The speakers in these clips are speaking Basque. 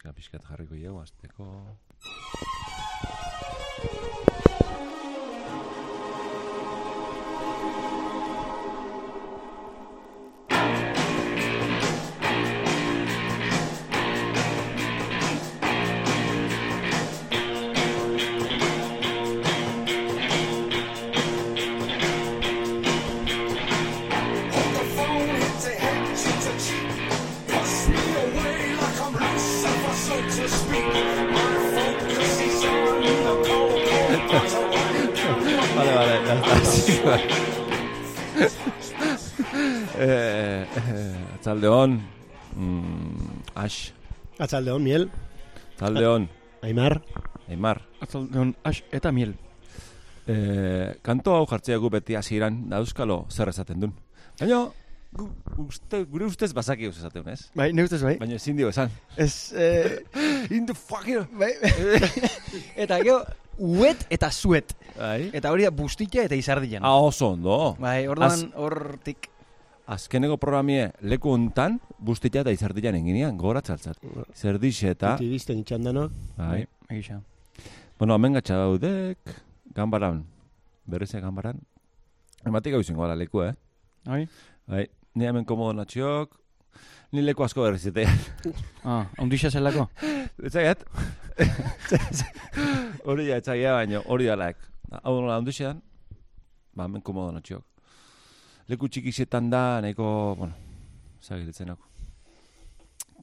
musika pixkat jarriko jau, azteko. Atzalde hon, miel, Atzaldeon, Aimar. Aimar. Atzaldeon, as eta miel. Eh, kanto hau jartzea gu beti hasieran da euskalo zer esaten duen. Baina, gu, uste, gure ustez bazaki eus esaten, ez? Bai, ne ustez bai. Baina ezin dio esan. Ez, eh, In the fucking... bai. eta gero, uet eta zuet. Bai. Eta hori da bustitza eta izardian. Ah, oso ondo. Bai, orduan Az- hortik. Azkeneko programie leku hontan bustitza eta izardian eginean, goratzaltzat. Zerdixe eta... Tiristen itxandanok. Bai. Egisa. Bueno, hemen gatsa daudek, gambaran, berrize gambaran. Ematik hau izango leku, eh? Bai? Bai, ni hemen komodo natxiok, ni leku asko berrizete. Ah, ondixa zelako? Etzaiat? hori ja, etzaia baino, hori dalak. Hau nola ondixean, ba, hemen komodo natxiok. Leku txikixetan da, nahiko, bueno, zagiretzenako.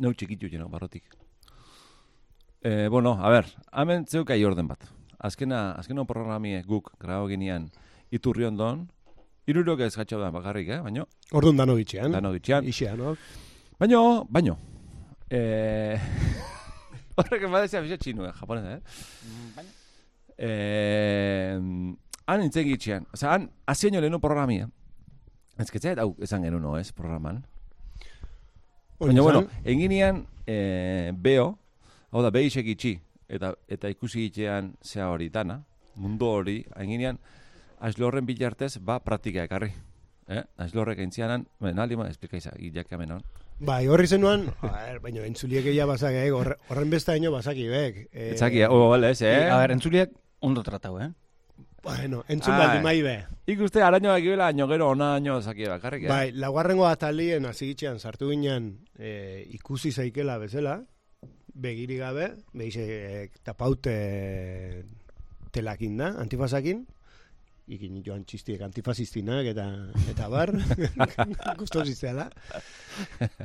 Neu txikitu jeno, barrotik. Eh, bueno, a ber, hemen zeukai orden bat. Azkena, azkena programie guk grabo ginean iturri ondon, irurok ez gatxo da bakarrik, eh? Baino, Orduan dano gitxean. dano gitxean. Ixeanok. Baino, baino. Eh, horrek emadezea bisa txinu, eh? Japonesa, eh? Eh, han nintzen gitxean. Osa, han, azien jo lehenu programia. Que hau esan genuen, no, ez, programan. Baina, bueno, eginean, eh, beo, hau da, behisek itxi, eta, eta ikusi itxean zea hori dana, mundu hori, eginean, aizlorren bilartez, ba, praktika ekarri. Eh? Aizlorrek entzianan, ben, aldi ma, esplikaiza, gilak hemen, Bai, horri zenuan, a ber, baina entzuliek egia bazak, eh, horre- horren besta ino bazaki bek. Eh, Etzaki, oh, bale, ez, eh? A ber, entzuliak ondo tratau, eh? Bueno, entzun baldi mai be. Ikuste araño ekibela, año gero ona año zaki bakarrik, eh? Bai, laugarrengo atalien hasi gitxean sartu ginen eh, ikusi zaikela bezala, begiri gabe, behize eh, tapaute telakin da, antifasakin, ikin joan txistiek antifasistinak eta eta bar, gusto zizela.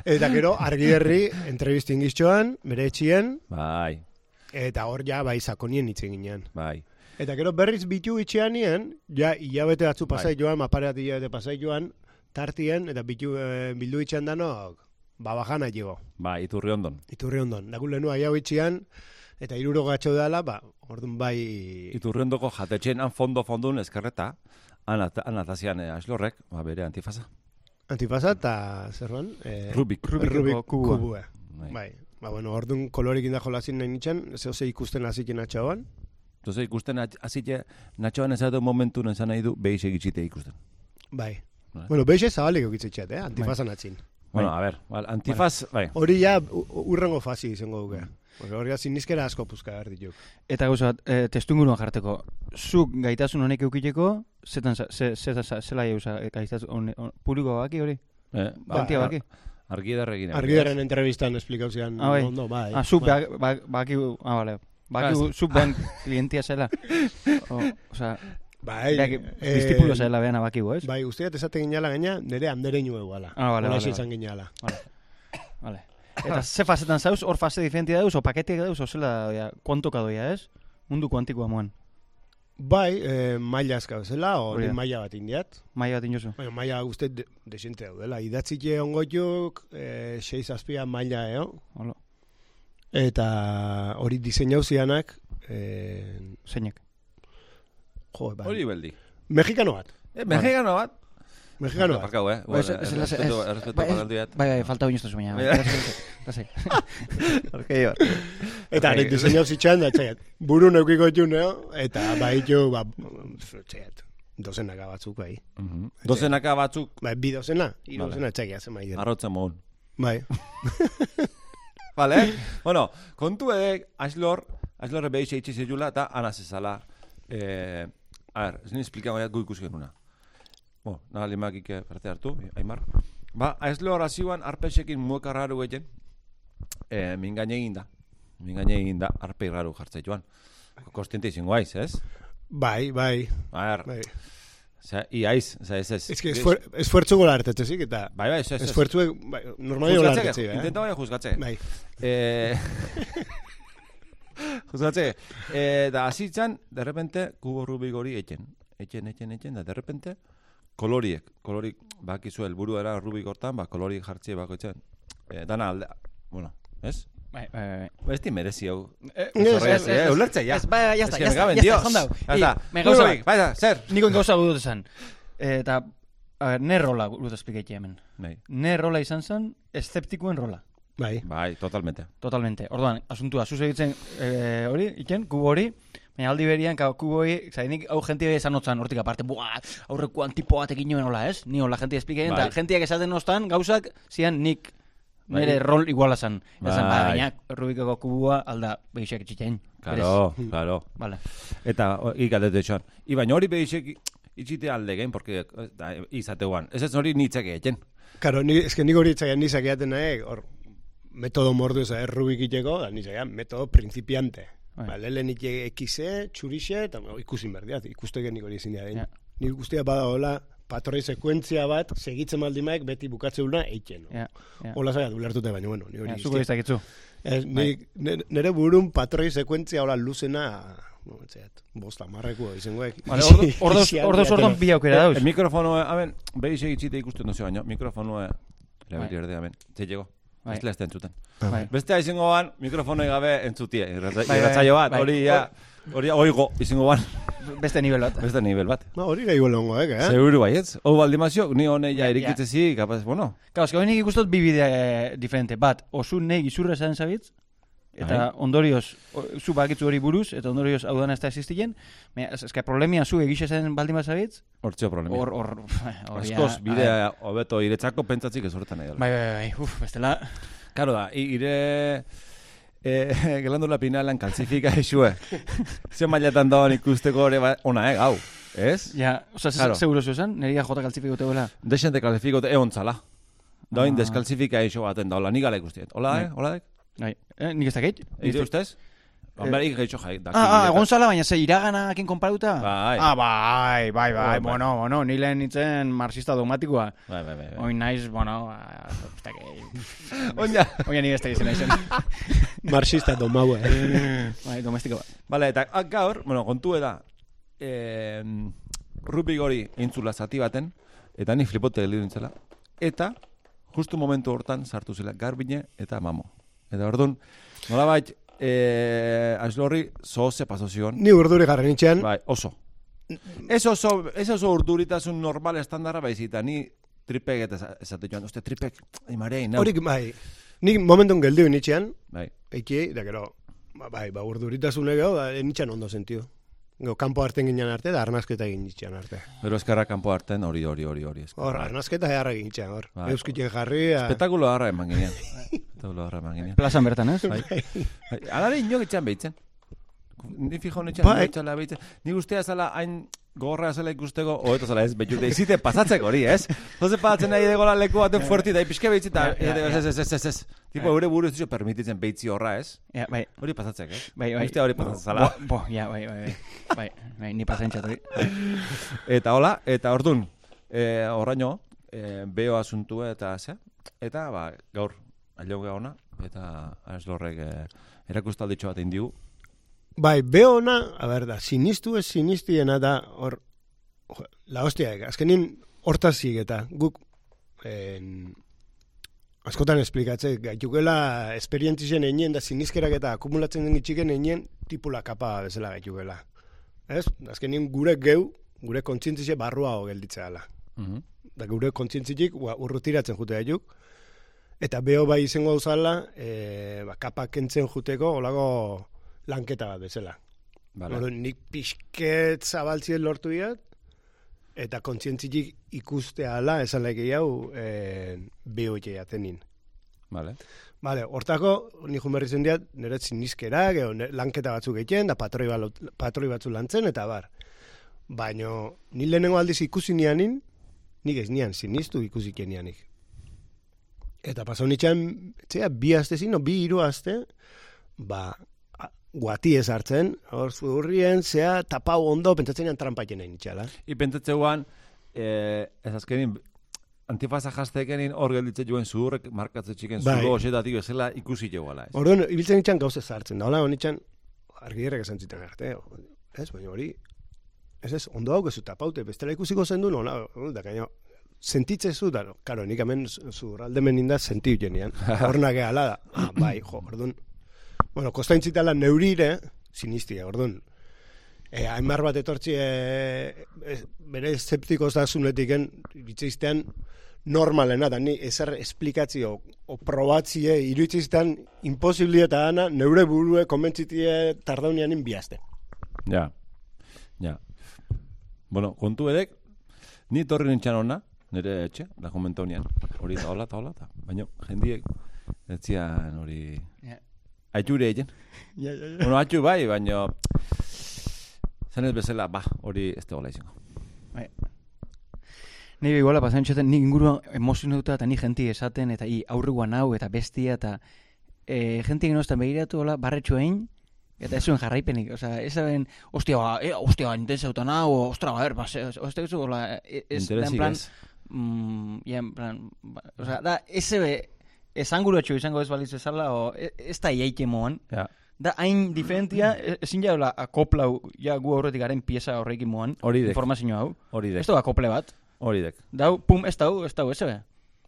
Eta gero, argi berri, entrevistin giztxoan, bere etxien, Bai, eta hor ja, bai, sakonien itzen ginen. bai. Eta gero berriz bitu itxean nien, ja, hilabete batzu pasai Bai. joan, mapareat hilabete pasai joan, tartien, eta bitu, e, bildu itxean danok, babajana llego, Bai, iturri ondon. iturri ondon. Daku lehenu aiau itxean, eta iruro gatxo dela, ba, orduan bai... Iturri ondoko jatetxen han fondo fondun eskerreta, han, at, han atazian eh, aslorrek, ba, bere antifasa. Antifasa eta zerroan? E, Rubik. Rubikeko kubua. kubua. Bai. Bai. Ba, bueno, orduan kolorik indajo lazin nahi nintzen, zeo ze ikusten haziken atxauan. Entonces ikusten azite, natxoan ezatu momentu nezan nahi du behiz egitxite ikusten. Bai. Bai. Bueno, beixe zabalik eukitzetxeat, eh? Antifasan atzin. Bueno, a ver, bal, antifaz, bai. Hori ja, urrengo fasi izango duke. Porque hori zinizkera asko puzka behar dituk. Eta gauza bat, e, testuinguruan jarteko. Zuk gaitasun honek eukiteko, zetan, za- ze, ze, ze, zela jauza gaitasun honek, publiko baki hori? Eh, Bantia ar- baki? Argi darregin. Argidaren entrevistan esplikauzian Ah, bai. ondo, bai. Ah, zuk bai. ba- ba- baki, ah, vale. Baki, ben klientia zela. O, o sea, Bai, beak, eh, distipulo zela behan abakigu, ez? Bai, usteat esate ginala gaina, nire andereinu eguala. Ah, vale, vale, izan ginala. Vale. Eta ze fasetan zauz, hor fase diferentia dauz, o paketiak dauz, o zela, ja, kuantoka doia, ez? Mundu kuantikoa moan. Bai, eh, maila azka bezala, Hori da. maila bat indiat. Maia bat inozu. Baina maila uste de, desente daudela. Idatzike ongoiuk, eh, seiz azpia maila, eo. Holo, Eta hori diseinau zianak, eh, zeinek. jo, bai. Hori beldi. Mexikano bat. Eh, mexicano bat? Mexikano bat. Barkau, eh? Bai, ez- ez- ez- Errespetu, bai. Bai, bai, falta oinoztazu baina. Bai. Lasai. Eta Bai. hori diseinau zitxan, da, txaiat, buru neukiko txuneo, eta bai jo, ba, txaiat, dozenaka batzuk, bai. Mhm. Dozenaka batzuk Bai, bi dozena, hiru dozena txaiat zen bai. arrotzen mogun. Bai. Vale? bueno, kontu edek, Aslor, Aslorre behixe itxi zezula, eta ana zezala. Eh, a ver, ez nien esplikago ya gu ikusi genuna. Bueno, nada limakik eh, parte hartu, Aimar. Ba, Aslor hasiuan arpexekin mueka raru egin, eh, mingaine egin da. Mingaine egin da, arpei raru jartzea joan. Izango aiz, ez? Bai, bai, A ver, bai. Osea, iaiz, osea, ez ez. Ez que esfuer, esfuertzu gola hartetzezik, eta Bai, bai, ez ez. ez. esfuertzuek, bai, normali gola Juzgatze, hartetzi, eh? intenta bai juzgatze. Bai, Eh, juzgatze, eh, da hasitzan, de repente, kubo rubik hori etxen. Etxen, etxen, etxen, da de repente, koloriek, kolorik, bakizu helburu era rubik hortan, ba, kolorik jartzie bako. Eh, dana alde, bueno, ez? Bai, bai, bai. Ez di merezi hau. Eh, Ez, Zorra, ez, ez, eh, ulertze, ja. Bai, bai, I, está. me gauza Rubik, bat. baina, zer? Niko gauza dut esan. Eta, a ver, ne rola dut espliketxe hemen. Bai, Ne rola izan zen, eszeptikuen rola. bai. bai, totalmente. Totalmente. Orduan, asuntua, zuz egitzen eh, hori, iken, kubo hori, baina aldi berian, kubo hori, zainik, hau jentia esan otzan, hortik aparte, buah, aurrekoan tipo batekin joan hola, ez? Ni hola jentia espikeien, Bai. eta jentiak esaten ostan, gauzak, zian nik, Bai. nire rol iguala zan. Ba, Bai. baina, Rubikeko kubua, alda, behixek etxitein. Claro, claro. Vale. Eta ikaldetu etxoan. I baina hori behixek itxite alde gen, porque eh, da, izateuan. Ez ez hori nitzake etxen. Karo, ni, eske nik hori itzaian nizak eaten nahi, hor, metodo mordu ez Rubik iteko, da nizak ean, metodo principiante. Bai. Ba, lehen nik ekize, txurixe, eta ikusin berdiat, ikusteke nik hori ezin da Ja. Nik guztia badagoela, patroi sekuentzia bat, segitzen maldimaek beti bukatzeuna eitzen. Ja, ja. Hola zaiat ulertute, baina bueno, ni hori Zuko iztakitzu. Ez, Bai. nik, nire- nire burun patroi sekuentzia hola luzena, no, etxeat, bosta marreko izangoek. Vale, ordo- ordoz, ordoz ordon bi aukera dauz. E, mikrofonoa, hamen, behixek itxite ikusten duzu baino, mikrofonoa, erabili Bai. erde, hamen, ze llego. Bai. Ez lehazte entzuten. Bai. Beste izango ban, mikrofonoi gabe entzutie. Irratza- Bai, bai, Irratzaio bat, bai. hori ja, hori oigo, izango ban, Beste nivel bat. beste nivel bat. Ma, hori gai hongo, eh? eh? Seguru baietz. Hau baldimazio, ni hone ja erikitzezi, kapaz, bueno. Gau, eske nik ikustot bi bide eh, diferente. Bat, osu nei gizurra esan zabitz, eta Bai. ondorioz, o, zu bakitzu hori buruz, eta ondorioz hau dana ez da existien, ez, eske problemia zu egixe zen baldin bazabitz, Hortzio problema. hor, hor, hor, Askoz, bidea hobeto iretzako pentsatzik ez horretan nahi dela. Bai, bai, bai, uf, bestela, Karo da, ire... Eh, gelandula pinalan kalzifika isue. Ze mailatan dagoen ikusteko hori ba, ona, eh, gau. Ez? ja, oza, Claro. claro. seguro zuzan, neria jota kaltzifiko tegoela. Dexente kalzifiko egon zala. Doin Ah. deskalzifika iso baten daula, nik gala ikustiet. Hola, Bai. eh? Hola, dek? Bai, eh, nik ez dakit? Ire ustez? Hombre, ik gaitxo jai. daki Ah, ah, direta. Gonzala, baina ze iraganakin konparuta? Bai. Ah, bai, bai, bai, Bai, bai. bueno, bueno, ni lehen nintzen marxista dogmatikoa. Bai, bai, bai. bai. Oin naiz, bueno, dakit. Oina. Oina ni ez dakit zen naizen. Marxista domau, eh? Bai, domestiko bat. Vale, eta ah, gaur, bueno, kontu da, eh, Rubik hori eintzula zati baten, eta ni flipote nintzela, eta justu momentu hortan sartu zela garbine eta mamo. Eta orduan, nolabait, eh, aslorri zoze paso zion, Ni urduri garren itxean, bai, oso. Ez oso, ez oso urduritasun normal estandarra baizita, ni tripek eta esate joan, uste tripek, ai marei, nau. horik, bai, nik momentun geldiu nitxean, Bai, Eiki, da gero, ba, bai, ba, urduritasune geho, da, nitxan ondo sentiu. Gero, kanpo harten ginen arte, da arnazketa egin nitxean arte. pero eskerra kanpo harten hori, hori, hori, hori. Hor, arnazketa jarra egin nitxean, hor. Bai. Euskiten jarri. Espetakulo harra eman ginean. Espetakulo harra eman ginean. Plazan bertan, ez? Bai. Bai, Alare inok etxean behitzen. Ni fijo honetxean, Bai. bai. etxala behitzen. Ni guztia zala hain gogorra zela ikusteko, hobeto zela ez, behitu, izite pasatzeko hori, ez? Zoze pasatzen nahi egola leku baten fuerti, da pixke behitzi, eta Ja, ja, ja. ez, ez, ez, ez, ez. Tipo, eure buru ez dizu permititzen behitzi horra, ez? Ja, bai, Hori pasatzek, eh? bai, bai. Guztia hori pasatzen zala. Bo, bo, ja, bai, bai, bai. Bai, bai, ni pasatzen hori. Eta hola, eta ordun, eh, horraino, eh, beo asuntua eta ze, eta ba, gaur, ailo ona, eta aslorrek eh, erakustalditxo bat indigu, Bai, beona, a ber, da, sinistu ez sinistiena da, hor, la hostia, azkenin hortaz eta guk, en, askotan esplikatze, gaitukela esperientzien einien da siniskerak eta akumulatzen den itxiken einien tipula kapa bezala gaitukela. Ez? Azkenin gure geu, gure kontzientzize barruago gelditzea dela. Mhm. da gure kontzientzitik urrutiratzen jute gaituk. Eta beho bai izango zala, e, ba, kapa kentzen juteko olako lanketa bat bezala. Vale. Vale. nik pixket zabaltzien lortu diat, eta kontzientzitik ikustea ala, esan leke hau, e, beho jatenin. Vale. Vale, hortako, ni berri zen diat, nire sinizkerak, edo ne- lanketa batzuk egiten, da patroi, balo, patroi batzuk lantzen, eta bar. Baino, ni lehenengo aldiz ikusi nianin, nik ez nian sinistu ikusi nianik. Eta pasau nitxan, txea, bi aste zino, bi hiru aste, ba, guati ez hartzen, hor zurrien, zea, tapau ondo, pentsatzen ean trampatzen nahi nitxala. I pentsatzeguan, eh, ez azkenin, antifaza jaztekenin hor gelditzen joen zuhurrek markatzen txiken Bai. zulo osetatik bezala ikusi joala, ez? Orduan, ibiltzen nitxan gauz ez hartzen, da, hola, honitxan, argierrek esan ziten arte, ez, baina hori, ez ez, ondo hau gezu tapaute, bestela ikusiko zen du, nola, da, gaino, sentitze zu, da, no, karo, nik hemen zurraldemen inda senti genian, horna gehala da, ah, bai, jo, orduan, bueno, kostaintzitala neurire, sinistia, orduan, e, hainbar bat etortzi e, e, bere eszeptikoz da zunetiken, bitzeiztean, normalena da, ni ezer esplikatzio o probatzie iruditziztean imposibli eta ana neure burue konbentzitie tardaunianin bihazte. Ja, ja. Bueno, kontu edek, ni torri nintxan ona, nire etxe, da komenta honian, hori eta hola eta hola, eta, baina jendiek, ez zian hori, Ja. aitzure egin. Ja, ja, ja. Bueno, atxu bai, baina, zen ez bezala, ba, hori ez da hola izango. Bai. Ni iguala pasan txoten, ni inguru emozionatuta eta ni jenti esaten, eta i aurreguan hau, eta bestia, eta e, jenti genostan begiratu hola, barretxo egin, eta ez zuen jarraipenik, osea, ez saben, ostia, ba, e, ostia, intensa autan hau, ostra, ba, er, ba, ez, e- ez, da en Interesik plan, ez. Mm, ja, en plan, ba, osea, da, ese esanguratxo izango ez baliz bezala, o, e- ez da iaike moan, Ja, da hain diferentia, e- ezin jaula akoplau, ja gu aurretik garen pieza horrekin moan, Hori dek. informazio hau, hori ez dek, da akople bat, hori dek, Dau, pum, ez dau, ez dau, ez be.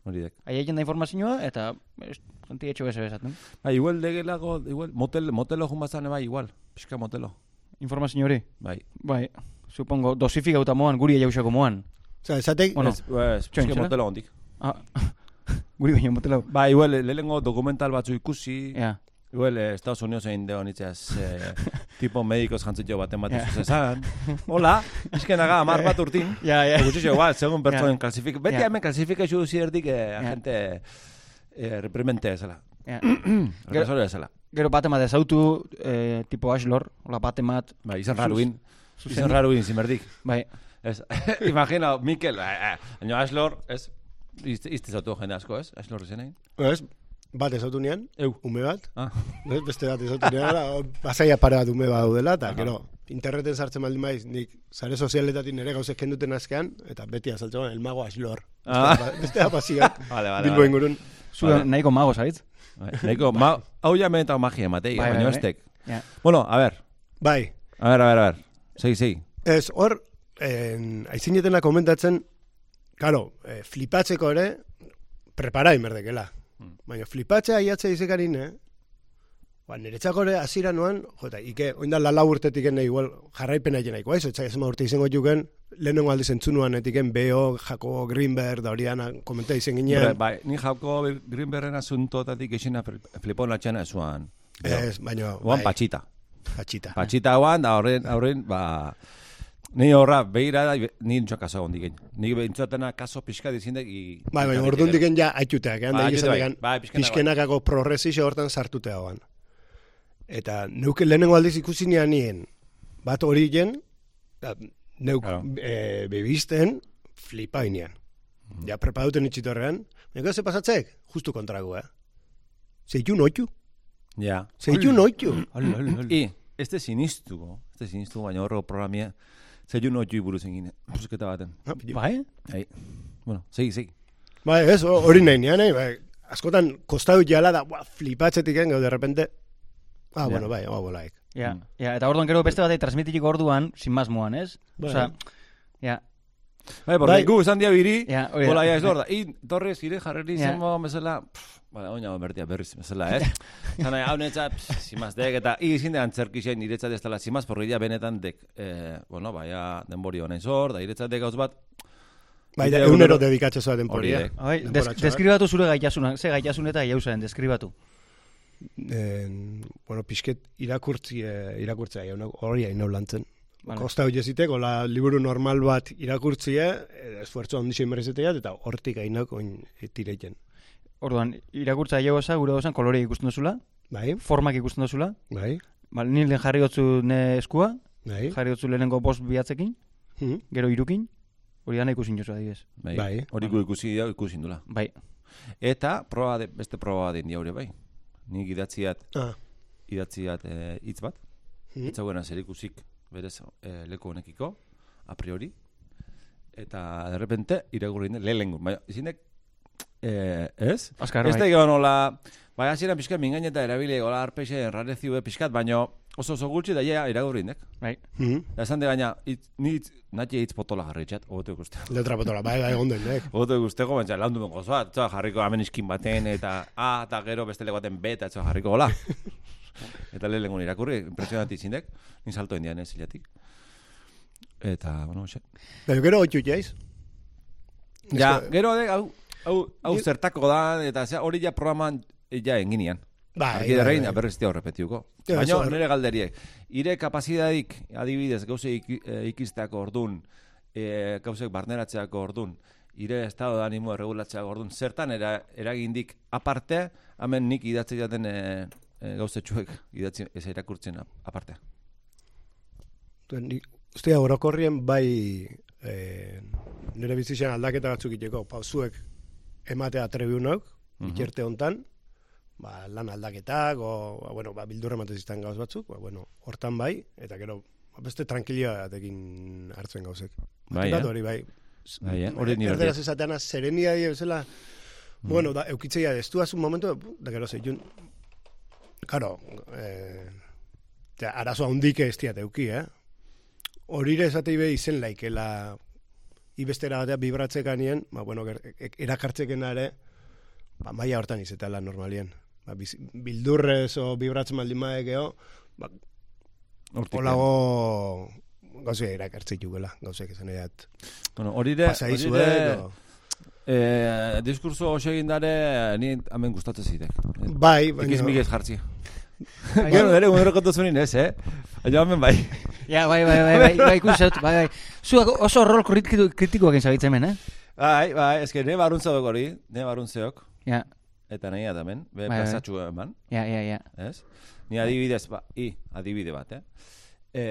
hori dek. Aieken da informazioa, eta ez, zanti etxo ez esaten. Ba, igual degelago, igual, motel, motelo jumazan bai, igual, pixka motelo, Informazio hori, bai. bai, supongo, dosifika uta moan, guri jausako moan. Osea, esatek, Bueno, Ez, ez, txoin, pixka zera? motelo ondik. Ah, guri baino motela. Ba, igual, lehengo dokumental batzu ikusi, Ja, igual, eh, Estados Unidos egin deo nitzaz, eh, tipo medikos jantzitxo baten bat yeah. esan. Hola, izkenaga, amar bat urtin. ja, ja. Gutxixo, igual, segun pertsonen Ja. klasifik. Beti Ja. hemen klasifikazio zierdik eh, Ja. agente eh, reprimente ezela. ja. Represore ezela. Gero bate mat ezautu, eh, tipo Ashlor, hola bate mat, Bai, izan raruin. Izan raruin, zimerdik. bai, Ez, imagina, Mikel, eh, eh, baina Aslor, ez, izte, izte zautu jende asko, ez? Aslor izan egin. ez, bat ezautu nian, Eu. ume bat, Ah. ez, beste bat ezautu nian, ala, basaia pare bat ume bat daudela, eta gero, interneten sartzen baldin maiz, nik sare sozialetatik nire gauzek kenduten azkean, eta beti azaltzen, el mago aslor. Ah. Beste, da pasioak, Vale, vale, Bilbo vale. ingurun. zu Vale. nahiko mago zaitz. Bai, Nahiko, ma, hau ja menetan magia ematei, Bai, baina bai, estek. Ja. Bueno, a ver, Bai, a ver, a ver, a ver. Segi, segi. Ez, hor, en, aizinetena komentatzen, karo, eh, flipatzeko ere, prepara inberdekela. Mm. Baina flipatzea aiatzea izekarin, eh? Ba, niretzako ere hasiera noan, jota, ike, oinda lala urtetik ene igual jarraipena egin nahiko, ez? Etxai ezema urte izango juken, lehenengo aldiz entzunuan etiken Beo, Jacobo Greenberg, da hori ana, komenta izen ginean. Bai, ni Jaco Greenbergen asuntotatik esina flipon atxena esuan. Ez, baina, Oan bai, patxita. patxita. Patxita oan, da horren, horren, ba... Ni horra, behira ni nintxo kaso gondi gein. Ni behintzatena kaso pixka dizindek, i... Bai, baina orduan diken ja aituteak, eh? Bai, Bai, bai. Bai, bai. pixkenakako progresixo hortan sartutea hoan. Eta neuke lehenengo aldiz ikusi nien, bat hori gen, da, neuk Claro. e, bebisten flipa inean. Ja, prepaduten itxitorrean, baina ze pasatzek, justu kontrago, eh? Zeitu noitu, Ja. zeitu noitu. Hola, hola, hola. I, este sinistuko, este sinistuko, baina horro programia, zeitu notu buruz egin, brusketa baten. Bai? Ai, bueno, segi, segi. Bai, ez, hori nahi nian, eh? Bai, askotan kostau jala da, buah, flipatzetik gau, de repente, ah, Ja. bueno, bai, ah, bolaik. Ja, Mm. ja, eta orduan gero beste batei transmititik orduan, sin más moan, ez? Bai. Osea, ja, Bai, porque Bai. gu esan dia biri, Ja, hola, ja, ez hor da. I, torrez, ire jarreri Ja. bezala, pff, Bala, oina bertia berriz, bezala, ez? Zana, hau netzat, pff, simaz dek, eta i izin dean zerkixen iretzat ez dela simaz, porrilla benetan dek, eh, bueno, baia denbori honen zor, da iretzat dek gauz bat, Bai, da, egunero egunero- dedikatze zua denporia. Eh. Bai, des, deskribatu zure gaitasuna, ze gaitasun eta jauzaren, deskribatu. En, bueno, pixket irakurtzi, eh, irakurtzea, hori hain lantzen. Vale. Kosta hori ezitek, hola liburu normal bat irakurtzia, eh, esfuerzo handixen merezetea, eta hortik hainak oin tireiten. Orduan, irakurtza jau eza, gure gozan kolore ikusten duzula, Bai, formak ikusten duzula, bai, Ba, ni lehen jarri gotzu ne eskua, bai. jarri gotzu lehenengo bost bihatzekin, Mhm. gero irukin, hori dana ikusin jozu adibidez. Bai. Bai. Hori gu ikusi da, ikusi indula. Bai, Eta proba de, beste proba den diaure bai. Nik idatziat, Ah, idatziat eh, hitz bat. Mhm. Ez hauena zer ikusik berez eh, leku honekiko, a priori. Eta de repente irakurri inde, lehenengo. Baina, izinek, eh, ez? azkar Ez da bai. egon hola, bai hasieran pixkat mingain eta erabile, hola arpexe, rarezio pixkat, baino oso oso gutxi da ja irakurri indek. Bai, mhm. Esan de gaina, hitz- ni hitz- nahi hitz potola jarri txat, ogote ikuste. Letra potola, bai, bai, egon den, Ogote guzteko, baina laundu bengo zoa, tzoa jarriko hemen iskin baten, eta A, eta gero beste baten B, eta jarriko gola. eta lehen lengun irakurri, impresionanti zindek, ni salto indian ez zilatik. Eta, bueno, xe. Baina gero otxu jaiz. Ja, Eske- gero, hau, hau, hau zertako da, eta hori ja programan, eh, ja, enginean. Bai, Arki bai, derrein, bai. berriz tia horrepetiuko. Baina nire galderiek, ire kapazidadik, adibidez, gauze iki, eh, ikisteako ordun, e, gauzek barneratzeako ordun, ire estado de animo erregulatzeako ordun, zertan era, eragindik aparte, hemen nik idatzi jaten e, e, gauzetxuek idatzi ez irakurtzen ap- aparte. Ustea, orokorrien bai eh, nire bizitzen aldaketa batzuk iteko, pauzuek ematea trebiunok, Mhm. ikerte hontan, ba, lan aldaketak, o, ba, bueno, ba, bildurra ematen ziztan gauz batzuk, ba, bueno, hortan bai, eta gero, ba, beste tranquilitatekin hartzen gauzek. Bai, eh? hori, bai. Bai, eh? Hori nire Erderaz esateana, serenia bezala, Mm. bueno, da, eukitzea, ez du un momento, da gero zeitun, karo, eh, ja, arazo handik ez diat euki, eh? Horire esatei be izen laikela ibestera batea bibratzekan nien, ba, bueno, ger, e- erakartzeken ere, ba, maia hortan izetela normalien. Ba, biz, bildurrez o bibratzen baldin maekeo, ba, Hortik, olago gauzea erakartzei jugela, gauzek esan edat. Bueno, horire, Pasai horire, zuet, o... eh, diskurso hoxe egindare, ni hemen gustatzen zitek. Bai, Ikiz baina... migez jartzi. Bai. Gero, ere, unero kontu zunin ez, eh? Baina hemen bai. Ja, bai, bai, bai, bai, bai, ikusi zaut, bai, bai. Zuak oso rol kritiko, kritikoak zabitzen hemen, eh? Bai, bai, eske ne baruntzeok hori, ne baruntzeok, Ja, eta nahi adamen, be Bai, bai. plazatxu eman, ja, ja, ja. ez? Ni adibidez, ba, i, adibide bat, eh? E,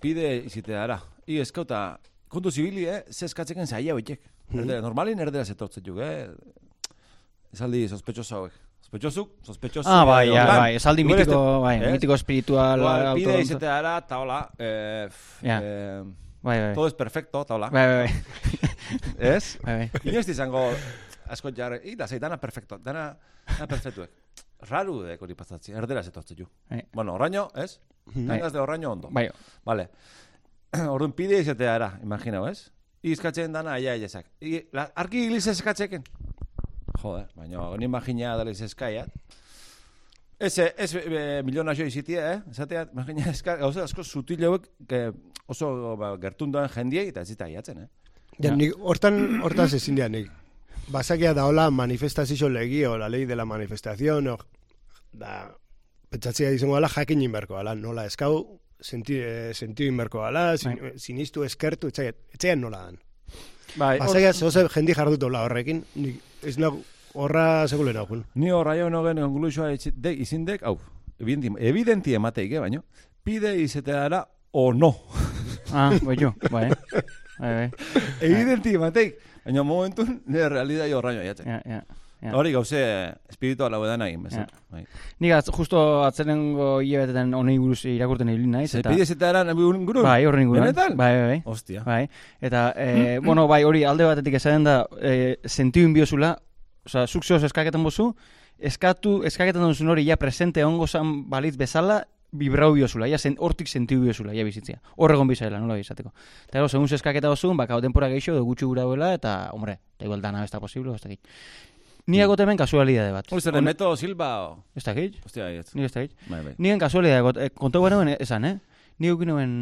pide izite dara. I, eskauta, kontu zibili, eh? Ze eskatzeken zaila hoitek. Erdera, normalin erdera zetortzen juk, eh? Esaldi sospechoso hauek. Sospechosuk, sospechoso. Ah, bai, edo ja, lan. bai, esaldi Igual mitiko, bai, ez? mitiko espiritual, Igual, pide dara, eta hola, eh, Ja. eh, Bai, bai, todo es perfecto, eta hola. bai, bai, bai, Ez? bai, bai. Inoiz izango asko jarre, i, da dana perfecto, dana, dana perfectuek. Raru dek hori pasatzi, erdera zetortze ju. Bai. Bueno, horraino, ez? Tangaz de horraino ondo. Bai, Vale. Orduan pide izatea ara, imaginau, ez? I eskatzen dana aia aiezak. Arki giliz eskatzeken. Joder, baina ni imagina dala izeskaiat. Ez, ez e, miliona jo izitia, eh? Esatea, imagina eska, gauza asko sutil hauek que oso ba, gertundoan jendiei eta ez zita aiatzen, eh? Ja, nik, hortan, hortaz ezin dian, nik. Basakia da hola manifestazio legi, o la ley de la manifestación, o, da, pentsatzea izango gala jakin inberko gala, nola eskau, senti, eh, sentiu inberko gala, sin, Bai. sinistu eskertu, etxaiat nola dan. Bai, Basakia zoze jendi jardutu hola horrekin, nik, ez nago, horra segulen nagoen. Ni horra jo nogen konklusioa de, izindek, hau, evidenti, evidenti emateik, eh, baino, pide izeteara o no. ah, bai, jo, bai, evidenti emateik, baina momentun, nire realidad jo horra jo aiatzen. ja, ja. Ja. Hori gauze espirituala edan egin, bezala. Ja. Bai. Nik atz, justo atzerengo hilabetetan honei buruz irakurten ibili naiz, eta... pide izeteara ingurun? Bai, horren inguruan. Benetan? Bai, bai, bai. Ostia. Bai, eta, e, bueno, bai, hori alde batetik esaten da, e, sentiu inbiozula, oza, zuk zehoz eskaketan bozu, eskatu, eskaketan duzun hori ja presente ongo zan balitz bezala, vibrau biozula, ja sen, hortik sentiu biozula, ja bizitzia. Horregon bizaela, nola izateko. Eta gero, segun eskaketa bozun, baka denpora edo gutxi gura duela, eta, hombre, eta igual dana ez da posible, ez dakit. Ni agote hemen kasualidade bat. Hori zer, Hone- Meto Silva, o... Ez dakit, Ostia, ez. ni ez dakit. Bai, bai. Nien kasualidade, got, eh, kontu genuen esan, eh? Ni eukin nuen...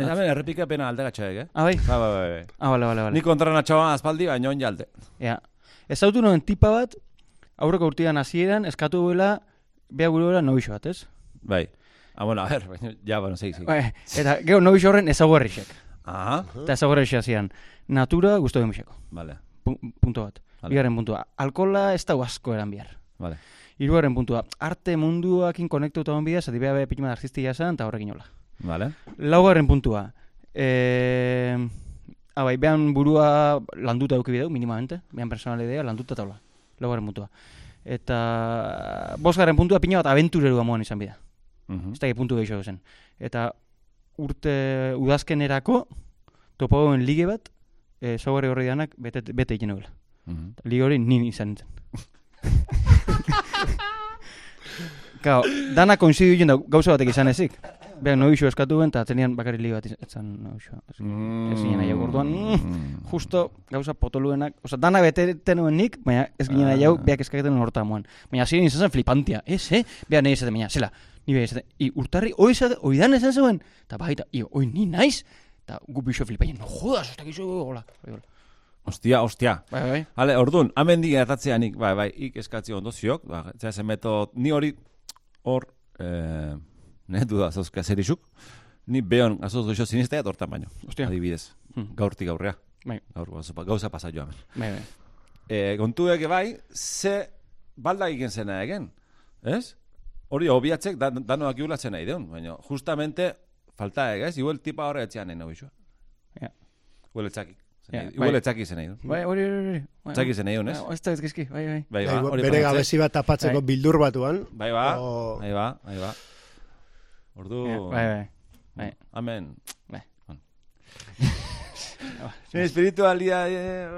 Ez hemen errepikapena aldegatxoek, eh? Ah, bai? Bai, bai, bai, bai. Ah, bale, bale, bale. Ni kontra natxoa aspaldi, baina on jalde. Ja. Ez autu noen tipa bat, aurreko urtean hasieran eskatu duela, beha gure nobixo bat, ez? Bai. Ah, bueno, a ver, ja, bueno, segi, segi. Bai, eta gero nobixo horren ezaguerrixek. Aha, Eta ezaguerrixek hasian. Natura guztu demixeko. vale. Pu- punto bat. Vale. Bigarren puntua, alkola ez da asko eran behar. Vale. Hirugarren puntua, arte munduakin konektuta hon bidez, adibea be pituma artistia esan, eta horrekin hola. Vale. Laugarren puntua, eh, ah, bai, behan burua landuta eduki bideu, minimamente, behan personalidea landuta taula. Laugarren puntua. Eta bosgarren puntua pina bat aventurerua moan izan bida. Mhm. Ez da puntu gehiago zen. Eta urte udazkenerako topagoen lige bat, e, horri danak bete, bete egin Mhm. Lige hori nin izan zen. Gau, dana koinzidu egin da gauza batek izan ezik. Behan noixo eskatu ben, eta atzenean bakarri lige bat izan noixo. Ez ginen nahi orduan, mm, justo gauza potoluenak, oza, dana bete nuen nik, baina ez ginen hau, Ah. beak eskaketen horta moan. Baina ziren izan zen flipantia, ez, eh? Behan nahi esaten, baina, zela, ni beha esaten, i urtarri, oi esate, oi dan esan zuen, eta baita, i, oi ni naiz, eta gu bixo flipaien, no jodas, ez dakizu, hola, hola. Ostia, ostia. Bai, bai, Hale, orduan, hemen di gertatzea nik, bai, bai, ik eskatzi ondo ziok, ba, zera zen metod, ni hori, hor, eh, ne duda, zauzka zerizuk, ni beon, azoz goxo sinistea, hortan baino, Ostia. adibidez, Hmm. gaurtik aurrea, Bai, gaur, gauza, gauza pasa joan. bai, bai. E, kontuek bai, ze balda egin zena egen, ez? Hori, obiatzek, dan, danoak iula zena ideun, baina, justamente, falta eg, ez? Igual tipa horre etxean nahi nahi Ja. Igual etxaki. Ja, Igual bai. etxaki zen nahi du. Bai, hori, hori, hori. Bai, Etxaki zen du, ez? bai, Ez da ez gizki, bai, bai. Bai, Bai, ba, hori bere gabezi bat tapatzeko Bai. bildur batuan. Bai, ba, O- bai, ba, bai, ba. Ordu... Ja, Bai, bai. Bai. Amen. Bai. Bueno. Espiritualia... Eh,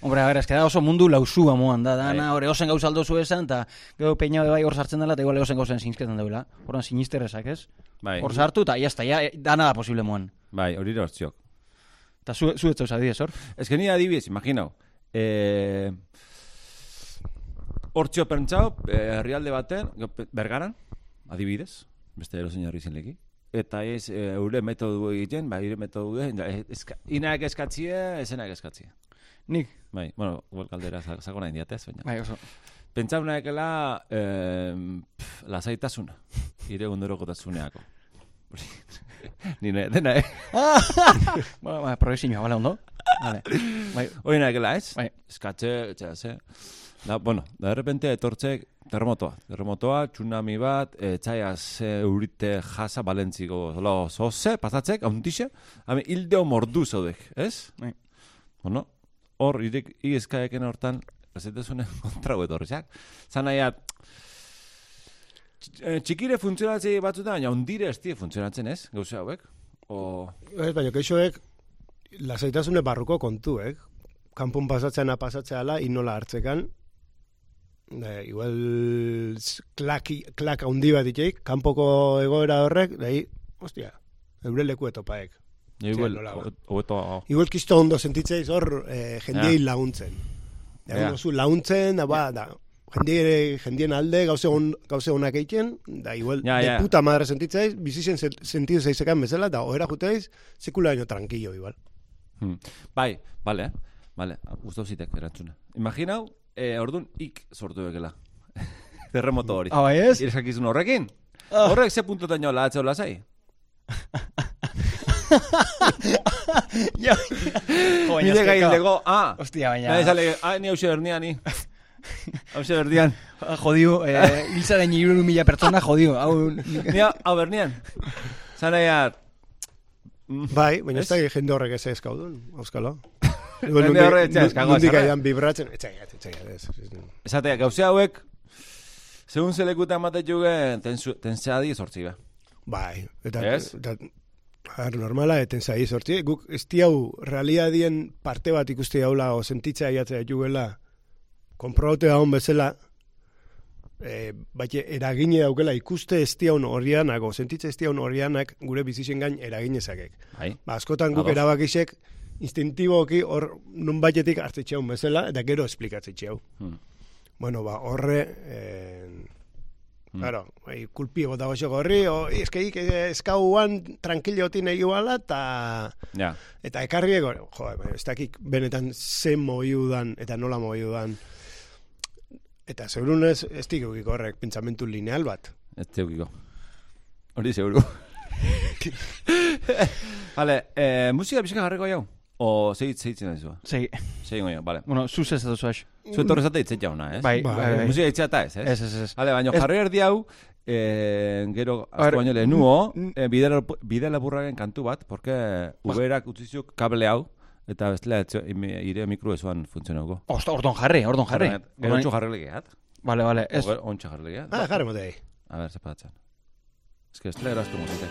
Hombre, a ver, es que da oso mundu lausua moan da, dana, hori osen gauza aldo zu esan, eta gero peina bai hor sartzen dela, eta igual osen gauzen zinzketan daula. Horan sinisterrezak, ez? bai, Hor sartu, eta jazta, ja, dana da posible moan. bai, hori hortziok. Eta zu, zu ez zauz adibidez, hor? Ez ni adibidez, imaginau. Eh, hortzio pentsau, eh, herrialde baten, bergaran, adibidez, beste erosin jarri zinleki. Eta ez, e, eure metodu egiten, bai, eure metodu egiten, eska, inaak eskatzie, esenak eskatzie. Nik, Bai, bueno, igual kaldera sako nahi diatez, baina. bai, oso. Pentsau naekela, eh, lasaitasuna, ire gunderokotasuneako. Ni nahi, dena, eh? Ba, ba, progresioa, bale, ondo? Vale. Bai, Hori naekela, ez? Bai. Eskatze, etxea, ze. Da, bueno, da, repente etortzek terremotoa. Terremotoa, tsunami bat, etxaia ze urite jasa balentziko, zola, zoze, pasatzek, hauntixe, hame hildeo mordu zaudek, ez? Bai. Bueno, hor, irek, igezkaeken hortan, ezetezunen kontra etorriak. Zan nahiat, tx- eh, txikire funtzionatzei batzutan, baina ondire ez funtzionatzen, ez? Gauze hauek? O... Ez, baina keixoek lasaitasune barruko kontuek. Kanpun pasatzena pasatzea ala, inola hartzekan. Da, igual s- klaki, klak handi bat iteik, kanpoko egoera horrek, dahi, ostia, eure leku etopaek. Ja, igual, nola ba. hobeto, Igual kisto ondo sentitzeiz hor eh, jendiei Ja. laguntzen. Da, Ja. yeah. laguntzen, da, ba, da, jendie, jendien alde gauze, on, gauze onak egiten, da, igual, Ja, de ja. puta madre sentitzeiz, bizitzen se- sentidu zeizekan bezala, da, ohera juteiz, sekula baino tranquillo, igual. Hmm. Bai, bale, bale, gustau zitek erantzuna. Imaginau, eh, ordun ik sortu bekela. Terremoto hori. Ah, bai ez? Irekakizun horrekin. Ah. Horrek ze puntotan jola atzeo lasai. Ja. Nire gain lego, ah, Hostia, baina... nahi sale, ah, ni berdian, ni. Hause berdian. Jodio, eh, hilzaren iruru mila pertsona, jodio. Hau, Ni hau berdian. Zanaiat, Bai, baina ez da jende horrek ez ezkaudun, auskalo. Jende horrek ez ezkago, Nundik aian vibratzen, etxaiat, etxaiat, esatea, gauze hauek, segun zelekuta ematen juge, tenseadi sortzi be. Bai, eta, Ez? eta Har, normala, eten zai sortzi. Guk ez diau realiadien parte bat ikusti daula o sentitzea jatzea jugela konprobaute daun bezala e, baina eragine daukela ikuste ez diaun horianak o sentitze ez diaun horianak gure bizitzen gain eraginezakek. Bai. Ba, askotan guk erabakisek instintiboki hor nun batetik hartzetxeun bezala eta gero esplikatzetxeun. Hmm. Bueno, ba, horre, eh, Mm. claro, bai, kulpi gota goxo gorri, o, eske ik eskauan tranquilotin egibala, eta Ja. eta ekarri ego, jo, ez dakik benetan ze moiudan, eta nola moiudan. Eta zeurunez, ez dikuk horrek pentsamentu lineal bat. Ez teukiko. Hori seguru. Vale, eh, musika pixka jarriko jau. O, zeit, zeitzen nahi zua. Sei, Zein goio, bale. bueno, zuz ez dut zuaz. Zu etorri zate itzet jauna, ez? Bai, Bai, bai, bai. Musika itzea eta ez, ez? Ez, ez, ez. Bale, baina Ez- jarri erdi hau, eh, gero, A ver, asko baino lehenuo, n- eh, bidela, bidela burraren kantu bat, porque uberak utzizuk kable hau, eta bestela ire mikro ezuan funtzionauko. Osta, ordon jarri, ordon jarri. Gero ontsu jarri legeat. Vale, vale, ez. Gero ontsu jarri legeat. Ah, jarri motei. A ver, separatzen. Ez que estela eraztu musite.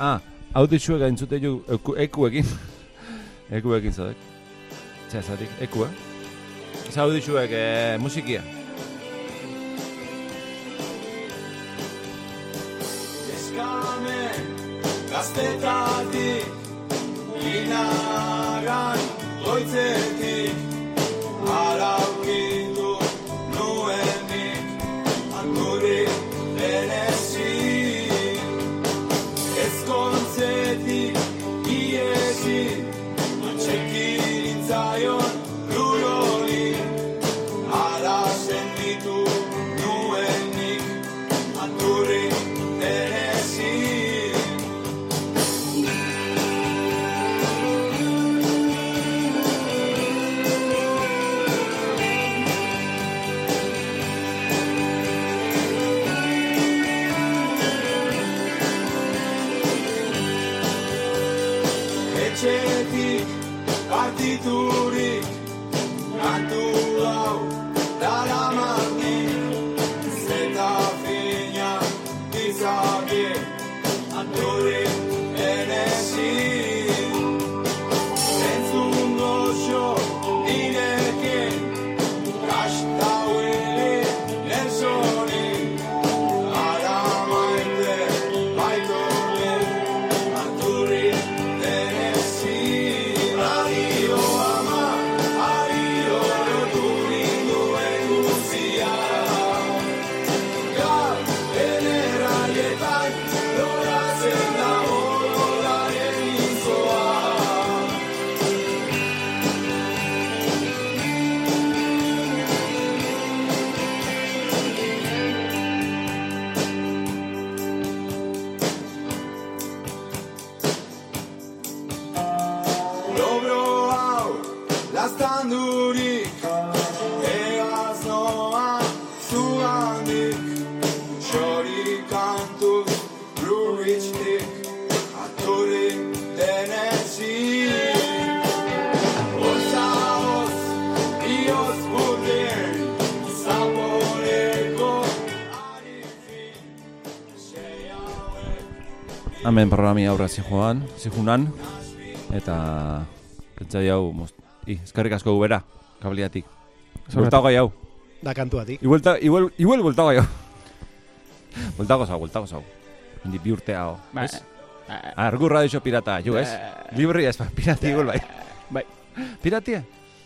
Ah, hau ditxue gaintzute ju, eku, ekuekin. ekuekin zadek. Txea zatik, ekue. Ez hau ditxuek eh, musikia. Gaztetatik Inagan goitzetik Hemen programi aurra zijoan, zijunan, eta pentsai hau, most, i, eskerrik asko gubera, kabliatik. Bultago gai hau. Da kantuatik. Igual, igual, igual bultago gai hau. Bultago zau, bultago zau. Hendi bi urte hau. Ba, ez? Argurra dixo pirata, ju, ez? Libri ez, ba, pirati igual bai. Bai. Piratia?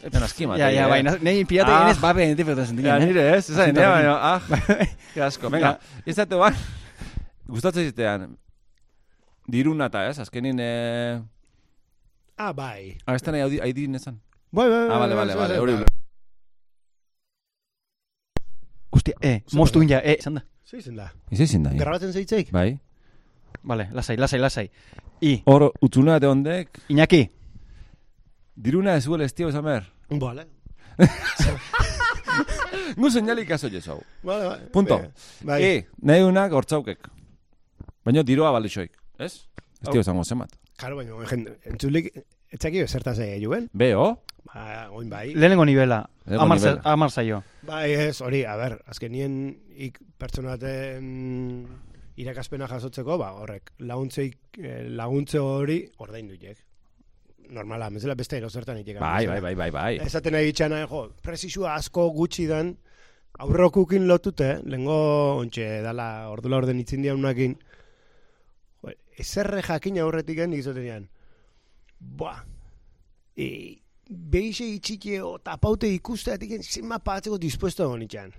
Eta naski Ja, ja, bai, nahi pirata Ah. ginez, babe, identifikatzen sentitzen, Ja, eh? nire ez, Zintzarekin. nire, baina, ah, que asko. Venga, ez datu ban, gustatzen zitean, diruna eta ez, azkenin, eh, Ah, bai. abesten nahi haidin esan. Bai, bai, bai. Ah, vale, bai, vale, bai, vale, hori. bai. Hostia, eh, moztu inja, eh, izan da. Zer izen da? Izezin da, ja. Grabatzen zeitzeik? Bai. Vale, lasai, lasai, lasai. I, Hor, utzuna de hondek, Iñaki, diruna ez huel estio esan behar. Vale. Gu señalik aso jesau. Vale, bai. Punto. Eh, Bai. E, nahi unak hortzaukek. Baina diroa balixoik, ez? Estio esango zemat. Karo, baina, entzulik, etxaki zertaz egin Beo, Ba, oin bai. lehenengo nivela, amar, nivela. amar zaio. Bai, ez, hori, a ber, azkenien ik pertsonaten irakaspena jasotzeko, ba, horrek, laguntzeik, eh, laguntze hori ordaindu jek. Normala, bezala beste erozertan itek. bai, bai, bai, bai, bai. Esaten nahi bitxana, jo, prezisua asko gutxi dan, aurrokukin lotute, lengo, ontxe, dala, ordula orden itzin dianunakin, jo, ezerre jakin aurretik gen, izotenean, boa, e, behixe itxike o tapaute ikusteatik zenba patzeko dispuesto egon itxan.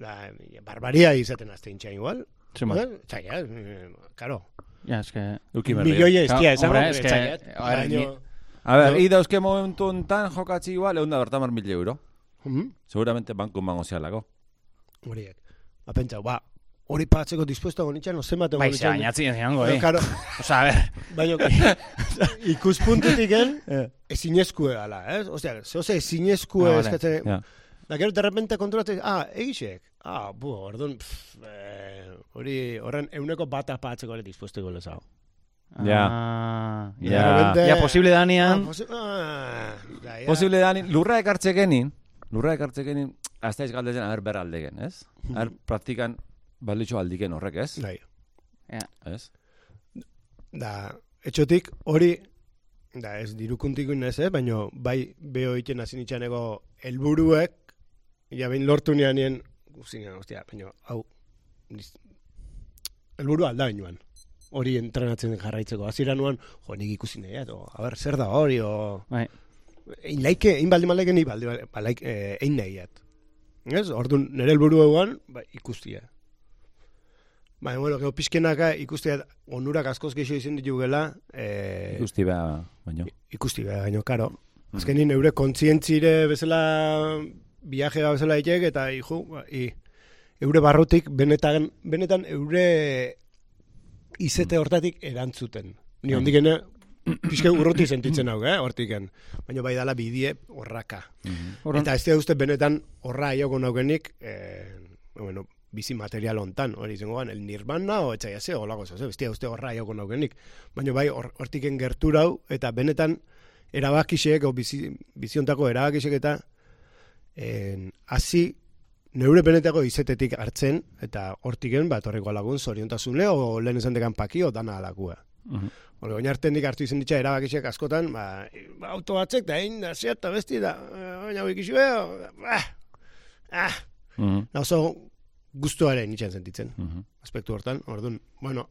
Da, barbaria izaten azten itxan igual. Zuma. Eh, Txaia, eh, karo. Ja, eske... Euki berri. Milioia ez Claro, tia, esango, hombre, es que, txaiat. a ver, Baino- A ver, No. i dauzke momentu hontan jokatzi igual, egun da bertamar mil euro. Mhm. Seguramente banku mango zialako. Horiek. Ba, pentsau, ba, hori patzeko dispuesto gonitxan, no zenbat Bai, ze bainatzen zango, eh? Claro, Osa, a ver. baina ikuspuntutik en, ezinezkue gala, ez? Osea, zehose ezinezkue Ah, vale. eskatzen, Ja. da gero de repente kontrolatzen, ah, egixek, ah, bu, orduan, eh, hori, horren euneko bat apatzeko ere dispuesto gole zau. Ja. Ah, Ja. ja. repente- Ja, posible Ah, danean. posi ah, da, ja. Posible da, ni- lurra ekartzekenin, lurra ekartzekenin, ez galdezen, aber ber aldegen, ez? Aber praktikan balitxo aldiken horrek, ez? Bai. Ez? Da, etxotik hori, da ez dirukuntik ez, eh? baina bai beho iten hasi nitxaneko helburuek, ja behin lortu nianien, guztinean, ostia, baina hau, niz- helburu alda bainuan. Hori entrenatzen jarraitzeko. Hasiera nuan, jo, nik ikusi nahi, edo, a ber, zer da hori, o... Bai. Ein laike, ein baldi maleke, ni baldi balaik, eh, ein nahiat. Ez? Orduan, nire helburu eguan, ba, ikustia. Baina, bueno, gero pixkenaka ikustia onurak askoz gehiago izan ditugela, eh, Ikusti beha, baino. ikusti behar, gaino, karo. Azkenin, neure kontzientzire bezala viaje bezala ditek, eta iju, ba, i, eure barrutik benetan, benetan eure izete hortatik erantzuten. Ni ondikene, pixke urruti sentitzen hau, eh, hortiken. Baina bai dala bidie horraka. Orduan, Eta ez da uste benetan horra aioko naukenik, eh, bueno, bizi material hontan, hori izango gan, el nirvana o etxai ase, olako zase, bestia uste horra aioko naukenik. Baina bai hor- hortiken gerturau, eta benetan erabakisek, o bizi, biziontako erabakisek eta en, hasi neure benetako izetetik hartzen, eta hortiken, bat horreko lagun, zoriontasune, o lehen esan dekan paki, o dana alakua. Mhm. Hore, oin artendik hartu izan ditza erabakisek askotan, ba, auto batzek, da egin, da, zeat, da, besti, da, eh, baina ikizu, ah, ah, da oso guztuaren itxan sentitzen, Mhm. aspektu hortan, orduan, bueno,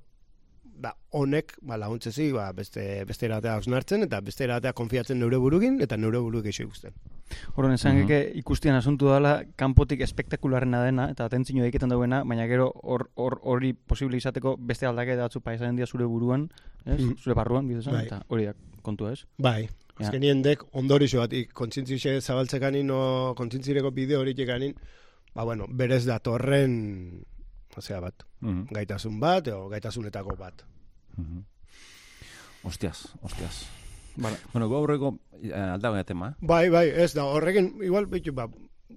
ba, honek, ba, laguntzezi, ba, beste, beste eratea hausnartzen, eta beste eratea konfiatzen neure burukin, eta neure buruk eixo ikusten. orduan esan Mhm. geke ikustian asuntu dela kanpotik espektakularrena dena, eta atentzio egiten dauena, baina gero hor- hor- hori posible izateko beste aldaketa batzu paisatzen dira zure buruan, ez? Mhm. Zure barruan, bidezen, Bai. eta hori da kontua, ez? Bai, azkenien dek ondorixo bat, kontzientzixe zabaltzekanin, o kontzientzireko bideo horiek ekanin, ba, bueno, berez datorren, osea bat, Mhm. gaitasun bat, o gaitasunetako bat. Mhm. Hostias, hostias. Vale. Bueno, gu aurreko eh, aldago tema, Bai, bai, ez da, horrekin, igual, bitu, ba,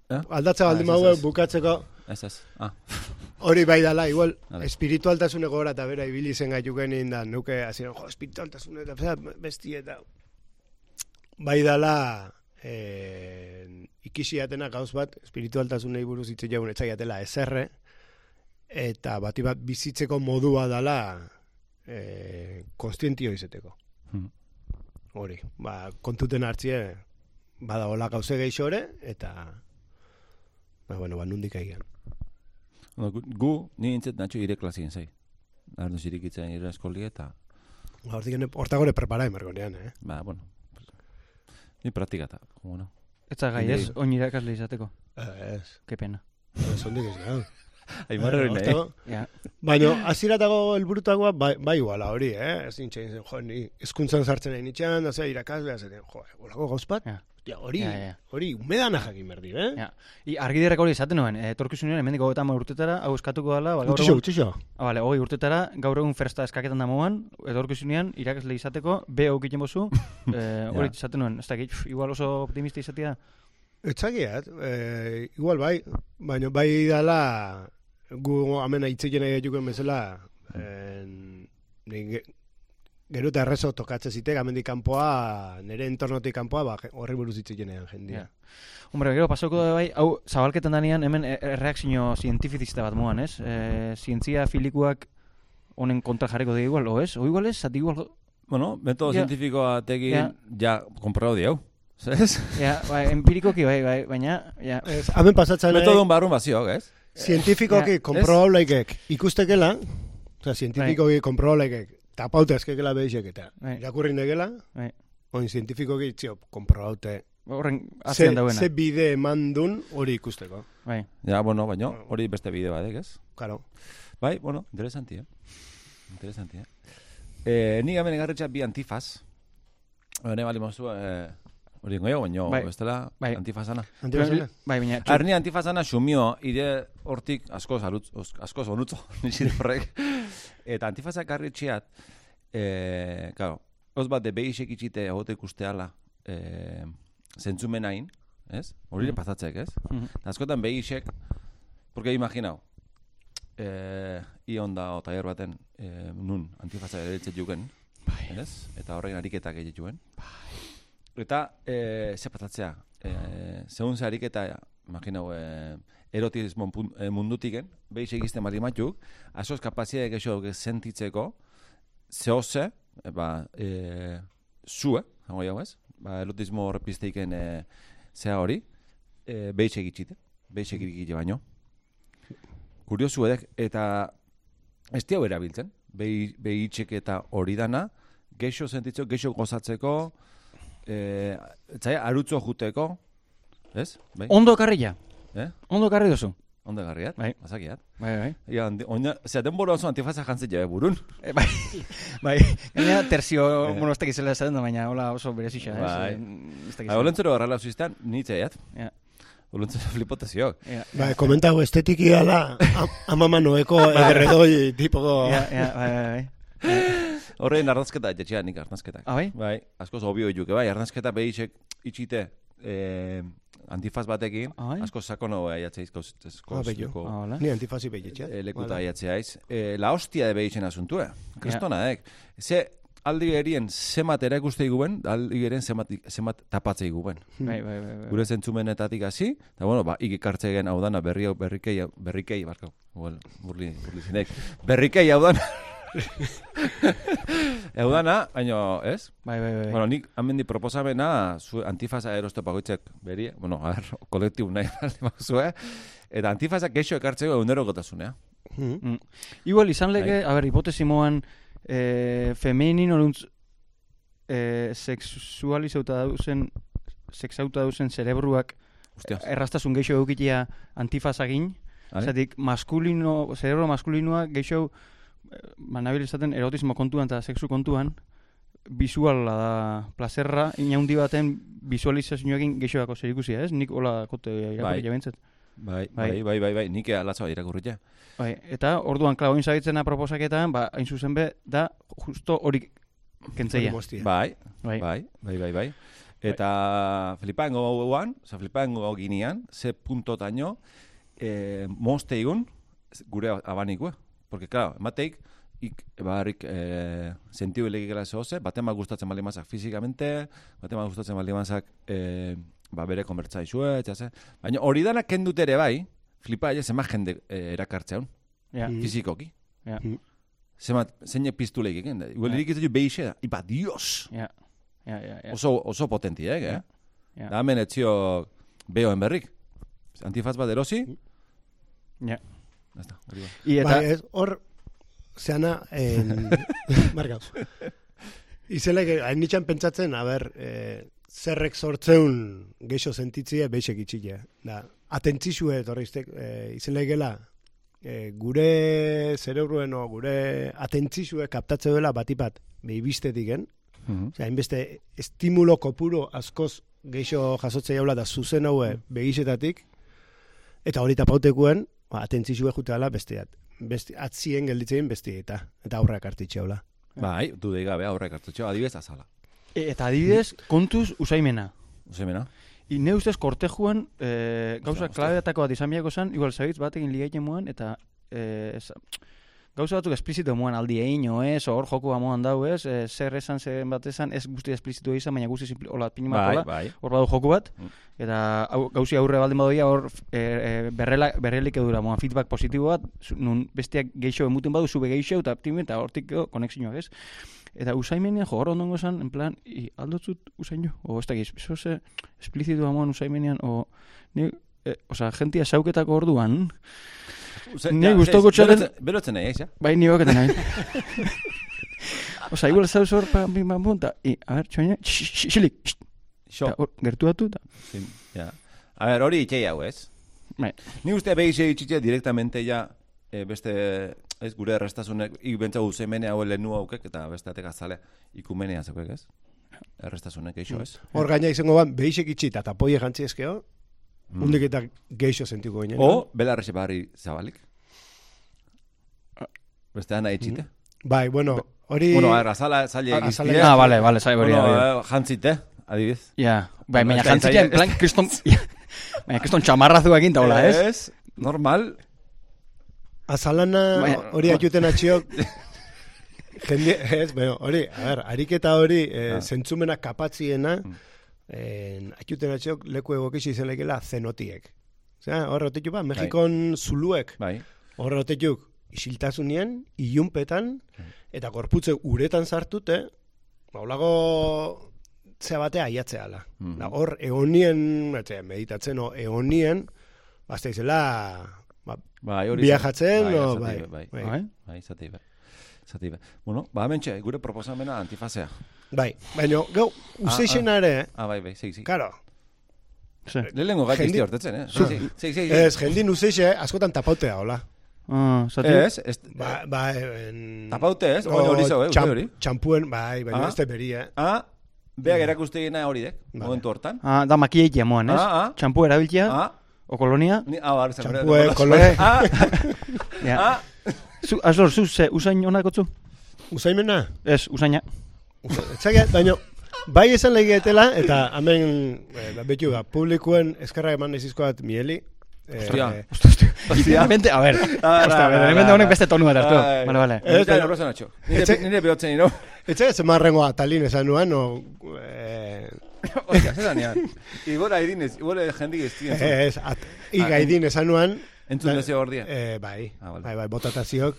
Eh? aldatza baldin Ah, bukatzeko, ez ez. Ah, hori bai dala, igual, Vale. espiritualtasune gora eta bera ibili zen gaituken da, nuke, hasieran jo, espiritualtasune eta zera, besti eta, bai dala, eh, ikisiatena gauz bat, espiritualtasunei buruz hitz jaun etzaiatela ezerre, eta bati bat bizitzeko modua dala, eh, konstientio izeteko. Mhm. Hori, ba, kontuten hartzie, bada hola gauze geixore, eta, ba, bueno, ba, nundik. Bueno, gu, ni nintzet natxo ire klasien zai. Ardu zirikitzen ire eskoli eta, Ba, Hortik hortagore prepara emargonean, eh? ba, bueno, ni praktikata, bueno. Etza gai, ez? Oin irakasle izateko. Eh, Ez, Ke pena. ez ondik ez gau. Aimarra hori nahi. Ja. Baina, aziratago helburutagoa bai, bai iguala hori, eh? Ez nintxein zen, jo, ni hezkuntzan sartzen nahi nitxan, da ze irakaslea zaten, jo, olako gauz bat, Ja. hori, Ja, ja. hori, umedana jakin berdi, eh? Ja. I argiderrak hori izaten nuen, eh, etorkizunean hemendik hogeita hamar urtetara, hau eskatuko dela, ba, egun, utixo. ah, vale, hogei urtetara, gaur egun fersta eskaketan da moan, etorkizunean, irakasle izateko, be aukiten bozu, eh, hori Ja. izaten nuen, ez dakit, igual oso optimista izatea, Etzakiat, eh, igual bai, baina bai dala, gu amena itzekin nahi gaitukuen bezala, en, ge- gero eta errezo tokatze zitek, amendik kanpoa, nire entornotik kanpoa, ba, horri buruz itzekin nahi jendia. Ja. Hombre, gero pasauko da bai, hau zabalketan danean hemen e- erreakzio zientifizista bat moan, ez? E, zientzia filikuak honen kontra jarriko dugu igual, o ez? O igual ez, zati igual... Bueno, metodo Ja. zientifikoa tegin, Ja. ja, komprobau diau. ¿Sabes? Ja, bai, empirikoki bai, bai, baina, ja, Ez, hemen pasatzen nahi, Metodon barrun bazio, ez? zientifikoki Ja, konprobau laikek ikustekela, oza, zientifikoki konprobau laikek, tapauta eskekela behizek eta Bai. irakurri negela, bai. oin zientifikoki, txio, konprobaute, Horren ze, atzean dauena. ze bide eman dun hori ikusteko, Bai. Ja, bueno, baino, hori beste bideo badek, ez? karo. Bai, bueno, interesanti, eh? Interesanti, eh? Eh, ni hemen egarretxa bi antifaz. Ne bali mozu, eh, hori ingo baino, Bai. bestela, Bai. antifazana. Antibazena? Bai, baina... txu- Arni antifazana xumio, ide hortik askoz, arutz, os- askoz onutzo, nixit horrek. Eta antifazak garri txiat, e, claro, os bat de behixek itxite egote ikusteala, e, zentzumenain, ez? Hori Mhm. pasatzek, ez? Mhm. Eta askotan behixek, porque imaginau, e, i onda o taller baten, e, nun antifaza eretzet juken, ez? Eta horren ariketak egituen. Eta, e, ze patatzea, e, segun ze ariketa, imaginau, e, erotismo e, mundutiken, behiz egizten bali matuk, asoz kapazia gexo sentitzeko, zehose, e, ba, e, zue, zango jau ez, ba, erotismo horrepizteiken e, zea hori, e, behiz egitxite, behiz egitxite baino. Kuriosu edek, eta ez hau erabiltzen, behi, behitxek eta hori dana, geixo sentitzeko, geixo gozatzeko, eh, zai, arutzo juteko, ez? Bai? Ondo karria. Eh? Ondo karri duzu. Ondo garriat, Bai. bazakiat. Bai, bai. Ia, oina, zera, denbora oso antifaza jantzit jabe burun. E, bai, bai. Gaina terzio, Eh. bueno, ez dakit zela esaten da, baina hola oso berezixa, ez? Bai. Eh, Ez dakit Ba, Olentzero garrala zuztean, nitzeiat. Ja. Olentzero flipotezio. Ja, Ba, komentago estetiki gala, am- amama noeko erredoi tipoko... ja, ja, bai, bai, bai. Horrein ardazketa jetxea nik ardazketak. Ah, bai? Bai, askoz obio juke, bai, ardazketa behitxek itxite eh, antifaz batekin, bai? asko sakono aiatzeizko Ah, bello. Ah. Ni antifazi behitxea. e, lekuta aiatzeaiz. E, la hostia de behitzen asuntue. Kristona, ek. Ze aldi erien zemat erakuste iguen, aldi erien zemat, zemat tapatzei iguen. Bai, bai, bai, bai. Gure zentzumenetatik hasi, eta bueno, ba, ikikartze gen hau dana berri hau, berrikei, berrikei, barkau, well, burli, burli zinek, berrikei hau dana. hau dana, baino, ez? Bai, bai, bai. Bueno, nik amendi proposamena, zu antifaza eroste pagoitzek beri, bueno, a ver, kolektibu nahi baldin bazue, eta antifaza geixo ekartzeko egunero gotasunea. Mhm. Mm. Igual izan lege, Bai. a ber, hipotesimoan eh, feminin oruntz eh, sexualizauta dauzen sexauta dauzen cerebruak Hostia, errastasun geixo eukitia antifazagin, Vale. Zatik, maskulino, cerebro maskulinoa geixo manabil esaten erotismo kontuan eta sexu kontuan visuala da plazerra inaundi baten visualizazioekin geixoako zer ikusia, ez? Nik hola kote irakurri Bai. Bai, Bai. bai, bai, bai, bai, nik alatzoa irakurritea. Bai, eta orduan klau zabitzena proposaketan, ba, hain zuzen be, da justo hori kentzeia. Bai, Bai. bai, bai, bai, bai. Eta flipango guan, oza, flipango ginean, ze puntotaino, eh, moste igun, gure abanikue. Porque, claro, emateik, ik, barrik, eh, sentiu ilegikela zehoze, baten bat gustatzen bali mazak fizikamente, baten bat gustatzen bali mazak, eh, ba, bere konbertza izue, etxase. Baina hori dana kendut ere bai, flipa, ja, zema jende eh, erakartzean, Ja. Mm. fizikoki. Ja. Mm. Zema, zein pistuleik egin, igual Ja. irik behixe da, iba, dios! Ja. Ja, ja, ja. Oso, oso potentiek, eh? Ja. Ja. Da hemen etzio behoen berrik. Antifaz bat erosi, Ja. Basta, hori da. I eta, Bai, ez, hor, zeana, en... Margauz. Izelek, hain nitxan pentsatzen, a ber, eh, zerrek sortzeun geixo sentitzia beixek itxilea. Da, atentzizue etorriztek, eh, izelegela, eh, gure zerebruen o gure atentzizue kaptatze duela batipat behibistetiken, Osea, hainbeste estimulo kopuro askoz geixo jasotzea jaula da zuzen haue begisetatik, eta hori tapautekuen, ba, atentzizue juteala besteat. Beste, atzien gelditzen beste eta, eta aurrak hartitxeula. Bai, du dei gabe aurrek hartutxo, adibidez azala. e- eta adibidez, kontuz usaimena. Osemena? I ne ustez kortejuan e, gauza klabeatako bat izan biako zen, igual zabitz batekin ligaiten muan, eta e, gauza batzuk esplizito muan aldi egin, ez, hor joku amoan dau ez, e, zer esan, zer bat esan, ez guzti esplizito izan, baina guzti simpli, hola, pini Bai, bai. hor badu joku bat, Mm. eta hau, gauzi aurre baldin badoia hor e, e, berrela, berrelik edura, moan feedback positibo bat, nun besteak geixo emuten badu, zube geixo, eta optimi, eta hortik konexioak ez. Eta usaimenean jo, hor ondongo esan, en plan, i, aldotzut usain jo, o ez dakiz, eso ze esplizitu amoan usaimenean, o, ni, e, oza, jentia sauketako orduan, Ni gustoko txoten- Berotzen nahi, eixa? bai ni baketen nahi. Oza, igual zauz hor, pam, pim, pam, pum, ta, i, a ber, txoine, xilik, Xo, eta hor, gertuatu, eta, zin, ja. A ber, hori itxei hau, ez? bai, Ni uste behixe itxitzea direktamente ja, e, beste, ez, gure errastasunek, ik bentsa uzemene hau lehenu haukek, eta beste atek azale, ikumenea zeukek, ez? errestasunek eixo, ez? Hor gaina izango ban, behixek itxi eta tapoie jantzi ezkeo, hundik eta geixo sentiko ginen. O, belarrexe barri zabalik. Beste nahi itxite. Bai, bueno, hori... Bueno, a ver, azala, zaila A- azala- egiztie. Ah, vale, vale, sai hori. Bueno, eh, jantzite, adibidez. Ja, bai, baina ez da- jantzikia, ez en plan, kriston... Baina kriston txamarrazu egin taula, ez? Ez, normal. Azalana hori atxuten atxiok... Jende, ez, bueno, hori, a ber, ariketa hori, eh, Ah. zentzumena kapatziena, Mm. Atxuten atxiok leku egokixi izanekela zenotiek. Osea, hor otetu ba, Mexikon zuluek, Bai. hor otetuk isiltasunien, ilunpetan, Mm. eta gorputze uretan sartute, ba, holago zea batea aiatzeala. Mhm. Da, hor, egonien, etxe, meditatzen, o, egonien, bazta izela, ba, Bai, hori. Viajatzen, bai, o, esate bai, bai, bai. bai. Bai? Bai, zati bai. Zati bai. Bueno, ba, mentxe, gure proposamena antifazea. bai, baina, gau, useixenare, Ah, bai, bai, segi, segi. karo. Lehenengo gai pizti hortetzen, eh? Segi, segi, segi. ez, jendin useixe, askotan tapautea, hola. Ah, zati. Ez, ez, Ba, ba, en... Tapaute ez, hori hori zau, eh, hori. Txampuen, bai, baina Ah. ez da beri, eh. Ah, beak erakustegina hori dek, Vale. momentu hortan. Ah, da makieitia moan, ez? Ah, ah. Txampu erabiltzea, Ah, o kolonia. ni, ah, bar, Txampue, kolore. Ah, ah, Zu, azor, zu, ze, usain honakotzu? Usaimena? Ez, usaina. Etxagia, baina, bai esan legietela, eta hemen, eh, ba, betu da, publikuen eskerra eman nezizkoat mieli. Eh, Hostia. Hostia. Mente, a ver. Ah, Hostia, ra, ra, mente honek beste tonu bat hartu. Vale, vale. Ez, Eta baina- errozen atxo. Nire, Etxe- nire behotzen ino. Etxagia zemarrengo atalin esan nuen, o... Eh, Ostia, zer danean. Igora idinez, igora jendik ez tien. ez, at, igaidin esan nuen. Entzun dezio hor dia. Eh, bai, Ah, vale. bai, bai, botataziok.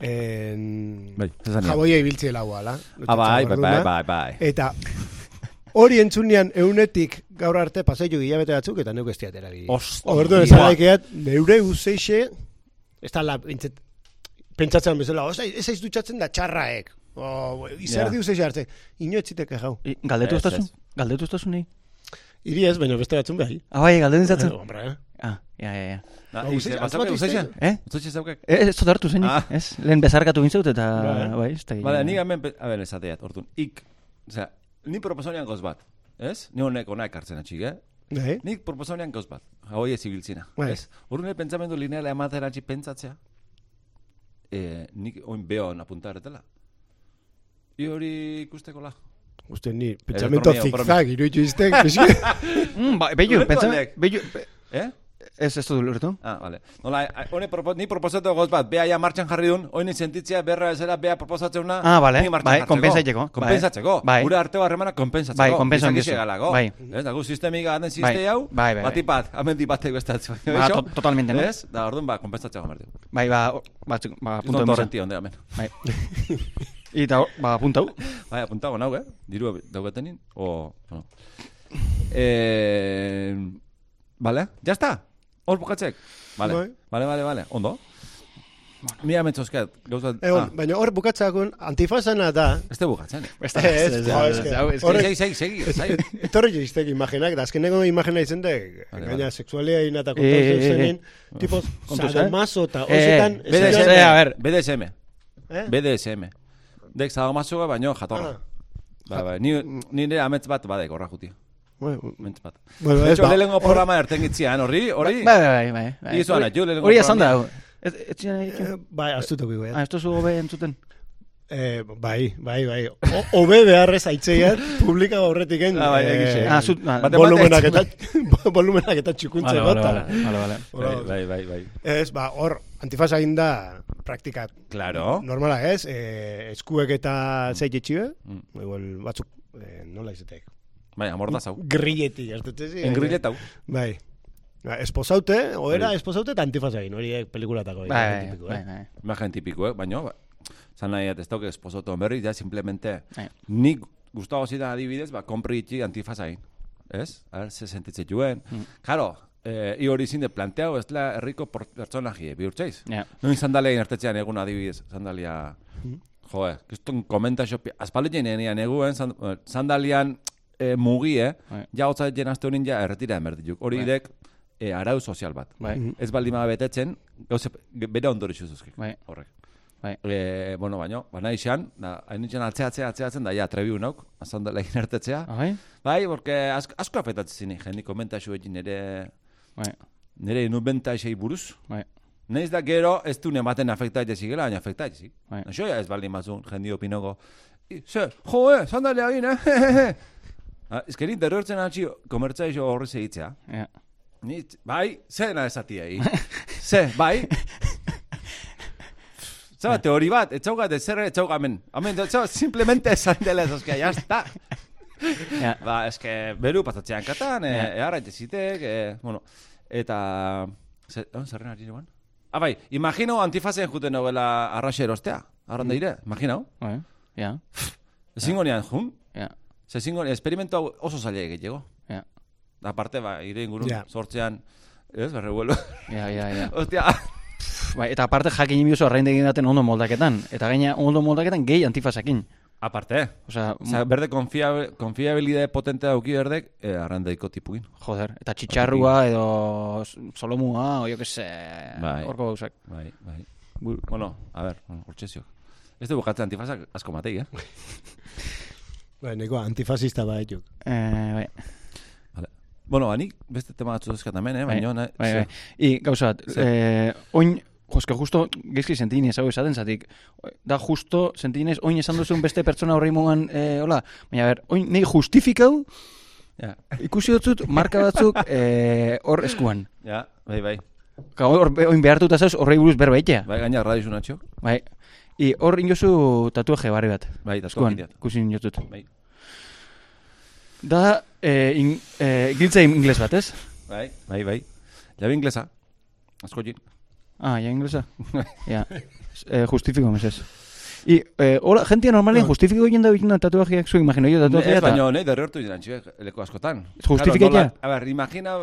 En... Bai, zer danean. Jaboia ibiltziela guala. Ah, bai, bai, bai, bai, bai. Eta hori entzunean eunetik gaur arte pasaitu gilabete batzuk eta neuk ez diatera bi. Ostia. Orduan esan daikeat, neure uzeixe, ez da la, pentsatzen bezala, ez aiz dutxatzen da txarraek. O, izerdi Ja. uzeixe hartze. Ino etziteke jau. Galdetu Ez, ez ez. Galdetu ez nahi? Iri ez, baina beste batzun behar. Ah, bai, galdetu zatzen. Eh, hombre, eh? Ah, ja, ja, ja. Ba, uzeixe? iztegu. Eh? Uzeixe zaukek? Eh, Ez hartu zenik, Ah. ez? Lehen bezarkatu gintzaut eta, Bai. bai, ez da nik hemen, a ber, esateat, orduan, ik, osea, ni proposanean goz bat, ez? Ni honek ona ekartzen atxik, eh? Bai. Nik proposanean goz bat, hoi ez ibiltzina, Bai. ez? Orduan, pentsamendu lineala ematen atxik pentsatzea, eh, nik oin beon apuntaretela. I hori ikusteko la. Uste ni, pentsamento zigzag, iruditu iztek, pixki. Mm, ba, behiu, Ulertu pentsa, honek? behiu, Eh? Ez, ez dut lortu. Ah, vale. Nola, a- hone propo, ni proposatu goz bat, bea ja martxan jarri dun, oin sentitzea berra ezera bea proposatzena, Ah, vale, ni martxan bai, jartzeko. konpentsatzeko, bai. Konpentsatzeko. Bai. Gure arteo harremana konpentsatzeko. Bai, gizu. galako. Bai. Ez, da, gu sistemik gaten Bai, ziste hau, bai, bai, bai. bat, amendi batek bestatzen. Ba, to- totalmente, no? Ez, da, orduan, ba, konpentsatzeko merdi. Bai, ba, o- batzuk, ba, punto Punto emesa. torrenti onde, amen. Bai. Eta, hor, ba, punta hu. Bai, apuntago nau, eh? Diru daugatenin, o... No. Eh, vale, ya está. Hor bukatzek. Vale, Bai. vale, vale, vale. Ondo. Mira metzoskat, gauza... Egon, ah, baina hor bukatzakun, antifazana da, ez te bukatzen. Ez, jo, eske, horrek- Segi, segi, segi, segi. Etorri jiztek imaginak, da azkeneko imagina izan de, Vale, gaina vale. seksualia inata Eh, eh, eh, zenin, tipo, Kontuz, eh? sadomaso eta Eh, eh, BDSM. zion- a ver. BDSM. eh? BDSM. Dek zagomazoa, baino jatorra. Ah. Ba, ba, ni, ni nire amets bat badek horra jutia. Bueno, Amets bat. bueno, De ez, ba, lehenengo hor- programa ertengitzean, horri, hori... Bai, bai, bai. bai. Izu ana, Hori- jo, lehenengo Hori esan da. Ez, ez, ez, eh, bai, astutu Ah, eh? ez duzu hobe entzuten. Eh, bai, bai, bai. O- Obe beharrez aitzeiat, publika horretik en, Ah, bai, egixe. Ah, zut, ah, volumenak eta, volumenak eta txukuntze Vale, vale, vale, Bai, bai, bai. Ez, ba, hor, antifasa egin da praktika Claro. normala ez, eh, eskuek eta zeit etxibe, Mm. igual batzuk, eh, nola izatek, Bai, amordaz hau. grilletik, ez dut ezi? Engrileta hau. Bai. Ba, esposaute, oera Bai. esposaute eta antifasa egin, horiek pelikulatako. Bai, imagen bai, tipiko, bai, eh? bai. Imagen tipiko, eh? baina, ba, zan nahi ez dauke esposoto berri, ja, simplemente, Bai. nik gustavo zidan adibidez, ba, kompri itxi antifasain. Ez? A ver, se sentitze juen. Mm. Claro, eh, i hori zinde planteau, ez la herriko por- pertsonaji, bihurtzeiz. Ja. Noin sandalia ertetzean egun adibidez, sandalia... Joe, kiston komenta xopi, enean eguen, sand, eh, sandalian eh, mugi, eh? Bai. Ja, hotza jenazte honin ja erretira emerdituk. Hori Bai. dek, eh, arau sozial bat. Bai. Mhm. Ez baldin bada betetzen, gauze, bere ondori zuzuzkik. Bai. Horrek. Bai. E, bueno, baino, baina izan, da, hain nintzen atzea, atzea, atzeatzen, da, ja, trebiu nauk, azan dela egin ertetzea. Bai? Bai, porque asko, asko afetatzen zini, jendi komentaxu egin nire, Bai. nire inubentaixei buruz. Bai. Neiz da gero, ez du ematen afektaite zigela, baina afektaite zik. Bai. Naxo ja ez baldin bazun, jendi opinogo. "I, Ze, jo, eh, sandalea egin, eh? Ah, ni derrortzen atxi komertzaixo horrez egitzea. Ja. Ni, bai, zena esatiei. Ze, bai. Zaba, teori bat, etzaugat ezer etzaugamen. Amen, etzau, simplemente esan dela ez, eske, ya está. Ja. Ba, eske, beru patatzean katan, e, Ja. e, arraite zitek, e, bueno, eta... Zer, oh, zerren ari negoen? Ah, bai, imagino antifazen juten novela arraxe erostea. Arranda ire, imaginau. Bai. Ja. Ezingo nian, jun? Ja. Ze ezingo, esperimentu hau oso zaila egiteko. Ja. Aparte, ba, ire ingurun, Ja. sortzean, ez, berrebuelo. Ja, ja, ja. Ostia, Bai, eta aparte jakin imioso arraindegin daten ondo moldaketan. Eta gaina ondo moldaketan gehi antifasakin. aparte, Osea, Osa, berde konfiabe, konfiabilidade potente dauki berdek, eh, arrandaiko tipuin. joder, eta txitxarrua edo solomua, o jo que se, Bai. horko gauzak. Bai, bai. Bu- Bueno, a ver, bueno, hortxezio. Ez du bukatzen antifasak asko matei, eh? Bai, neko antifasista baituk. Eh, bai, Vale. Bueno, anik beste tema batzu dezkat hemen, eh? bai, Baina, bai, nahi- bai. I, gauza eh, oin, joske justo, gezki sentini ezagu esaten zatik, da justo sentinez oin esan duzun beste pertsona horrei mugan, eh, hola, baina, a ber, oin nahi justifikau, Ja, ikusi dutzut, marka batzuk eh, hor eskuan. ja, bai, bai. Ka, hor, oin behartuta zauz, horrei buruz berbaitea. Bai, gaina radizu natxo. Bai. I hor inozu tatuaje barri bat. Bai, eskuan. ikusi inotut. Bai, Da, eh, in, eh, giltza ingles bat, ez? bai, bai, bai. Jabi inglesa. Asko jin. Ah, ja inglesa. ja. Eh, justifiko, mesez. I, eh, hola, gentia normalien No. justifiko egin da da tatuajeak, zu imagino jo Ez, tatuajeak. baina, nahi derrortu jiran txue, leko askotan. Justifikaitea? Claro, A ber, imagina...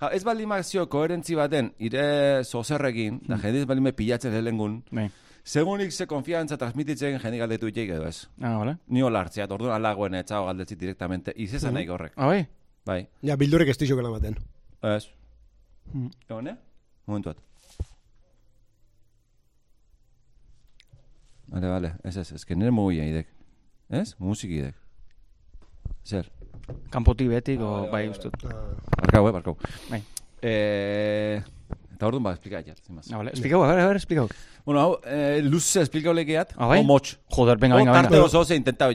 Ja, ez baldin mazio koherentzi baten, ire zozerrekin, da jendiz baldin me pilatzen lehengun, Bai. Segunik ze konfiantza transmititzen jendi galdetu itxeik edo ez. Ah, vale. Ni holartzea, orduan alagoen etxago galdetzit direktamente, izezan nahi horrek. Ah, bai? Bai, Ja, bildurek ez dixok elamaten. ez. Mm. Egon, ne? Momentu bat. Vale, vale, ez ez, ez que nire mugia idek. Ez? Musiki idek. Zer? Kanpotik betik, o, vale, bai, vale, ustut. Barkau, eh, barkau. Bai. Eh, eta orduan ba, esplika jat. Ah, vale. Esplikau, a ver, a ver, esplikau. Bueno, hau, eh, luze esplikau legeat, Ah, bai? o motx. Joder, venga, venga, tarte venga. oso ze intenta,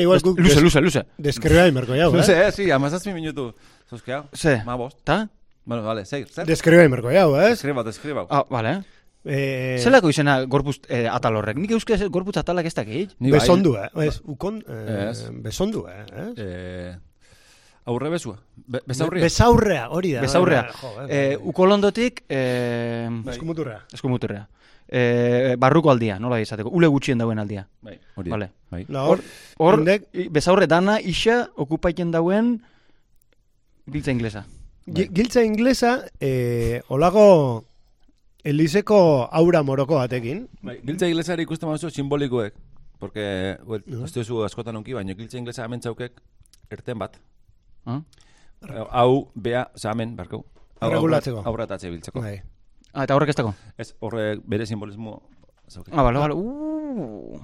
igual guk luze, luze, luze. Deskribea imerko jau, Luze, eh? eh, sí, amazazpi minutu. Zozkeau? Ze, Ma bost. ta? Bueno, vale, seir, zer? Deskribea imerko jau, eh? Eskribau, eskribau. Ah, vale. Eh, Zelako izena gorpuz eh, atal horrek? Nik euskaz gorpuz atalak ez dakit. Bai- Besondu, eh? Ukon, eh, besondu, eh? eh? Eh, aurre bezua. Be, bezaurria. Besaurrea, hori da. Bezaurrea. bai, jo, Eh, ukolondotik, eh, Bai. Eskumuturra. eskumuturrea. Eh, barruko aldia, nola izateko. Ule gutxien dauen aldia. Bai, hori. Vale. Bai. La hor, Hor, bezaurre dana isa okupaiten dauen giltza inglesa. Bai. Gi- Giltza inglesa, eh, olago Elizeko aura moroko batekin. Bai, giltza inglesari ikusten mazu simbolikoek. Porque, well, No. ez duzu askotan unki, baina giltza inglesa hemen txaukek erten bat. Ah? Hau, bea, oza, hemen, barkau. Hau, Erregulatzeko. Aurratatze biltzeko. Bai. Ah, eta horrek ez dago? Ez, horrek bere simbolismo zauke. Ah, bale, bale. Uh.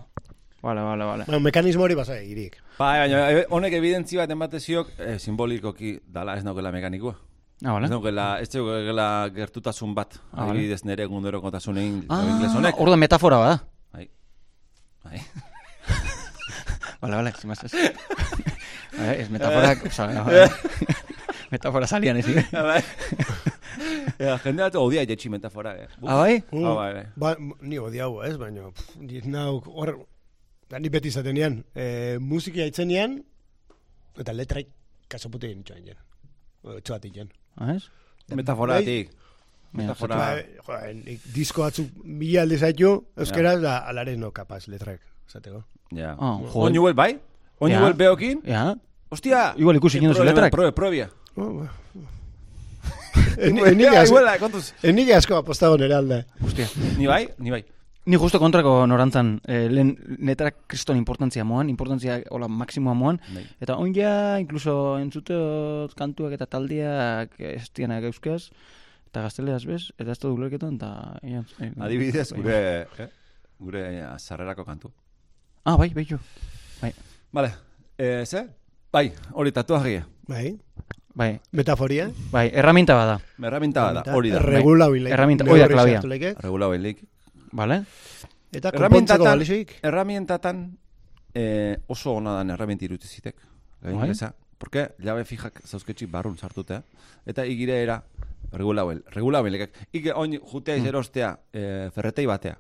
Bale, bale, bale. Bueno, mekanismo hori basa irik. Bai, baina eh, honek evidentzi bat emateziok eh, simbolikoki dala ez naukela mekanikua. Ah, bale. Ez naukela, ez naukela gertutazun bat. Ah, vale. Adibidez nire egunderokotasunein Ah, ingles honek. hor da metafora bada. Bai. Bai. Bale, bale, zimaz ez. Vale, ez metaforak, oza, vale. metafora salian ez. Ja, bai. Ja, jende bat odia jetxi metafora, eh. Buf. Ah, bai? Ah, bai, bai. Ba, ni odiau, ez, baina, ni nau, hor, da ni beti izaten nian, eh, musiki haitzen nian, eta letraik kasapute nintxoan jen. Txoatik jen. Ah, ez? Metaforatik. Mira, Metafora. Ba, joa, nik disko batzuk mila alde zaitu, euskera, da alare no kapaz letrak, esateko. Ja. Ah, joder. Oñuel, bai? Oñuel Ja. beokin? Ja, Hostia! Igual ikusi egin duzu letrak. Probe, probia. Oh, ja, asko, asko apostago nere alde. hostia. Ni bai? Ni bai. Ni justo kontrako norantzan, eh, lehen letrak kriston importantzia moan, importantzia hola maksimoa moan, Bai. eta onja, inkluso entzuteot kantuak eta taldiak ez dianak euskaz, eta gazteleaz bez, eta ez dut ulerketan, eta... Eh, Adibidez, bai. gure... Eh? gure eh, sarrerako kantu. Ah, bai, bai, jo. Vale, eh, ze? Bai, hori tatuagia. Bai, Bai, metaforia. bai, erraminta bada. Erraminta da, hori da. Regulabilek. Erraminta, hori da klabia. Regula belik. Vale? Eta konpontzeko Erramintatan, balizik. erramientatan eh, oso ona dan erramienti irutizitek. Bai. Gaingereza. Porque jabe fijak zauzketxik barrun sartute. Eta igire era regulabel. Regulabelek. Ike oin jutea izerostea eh, ferretei batea.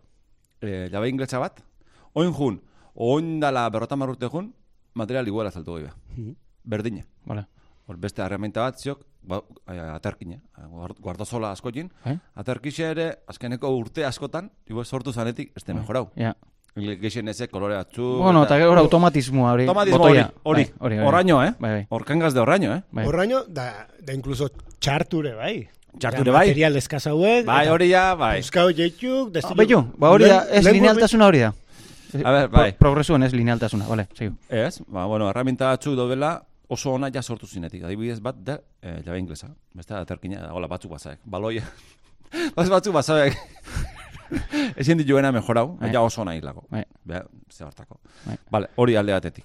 Eh, jabe ingletsa bat. Oin jun, oin dala berrota marrute jun, material iguala saltu goi Mhm. Berdina. Vale. Hor beste herramienta bat ziok, ba, eh, aterkine, guard- guardazola askotin, Bai. aterkixe ere, azkeneko urte askotan, igual sortu zanetik, ez Bai. mejorau. Ja. Geixen eze kolore batzu. Bueno, eta gero automatismoa hori. Automatismo hori, botoia. hori, Bai, hori, hori. horraino, eh? Bai, bai. Horkangaz de horraino, eh? Bai. Horraino, da, da incluso txarture bai. Txarture bai. Material eskaz hauek. Bai, hori ja, bai. Euskau jeituk, Ah, destilo... bai, jo, ba hori da, ez linealtasuna hori da. A ber, bai. Pro- Progresuan ez linealtasuna, vale, segu. Ez, ba, bueno, herramienta batzuk daudela oso ona ja sortu zinetik. Adibidez bat da, eh, jabe inglesa. Beste aterkina, hola, batzuk bazaek. Baloia. Baz batzuk bazaek. Ezin dituena mejorau, Bai. ja oso ona hilako. Bai. Beha, ze hartako. Bai. Vale, hori alde batetik.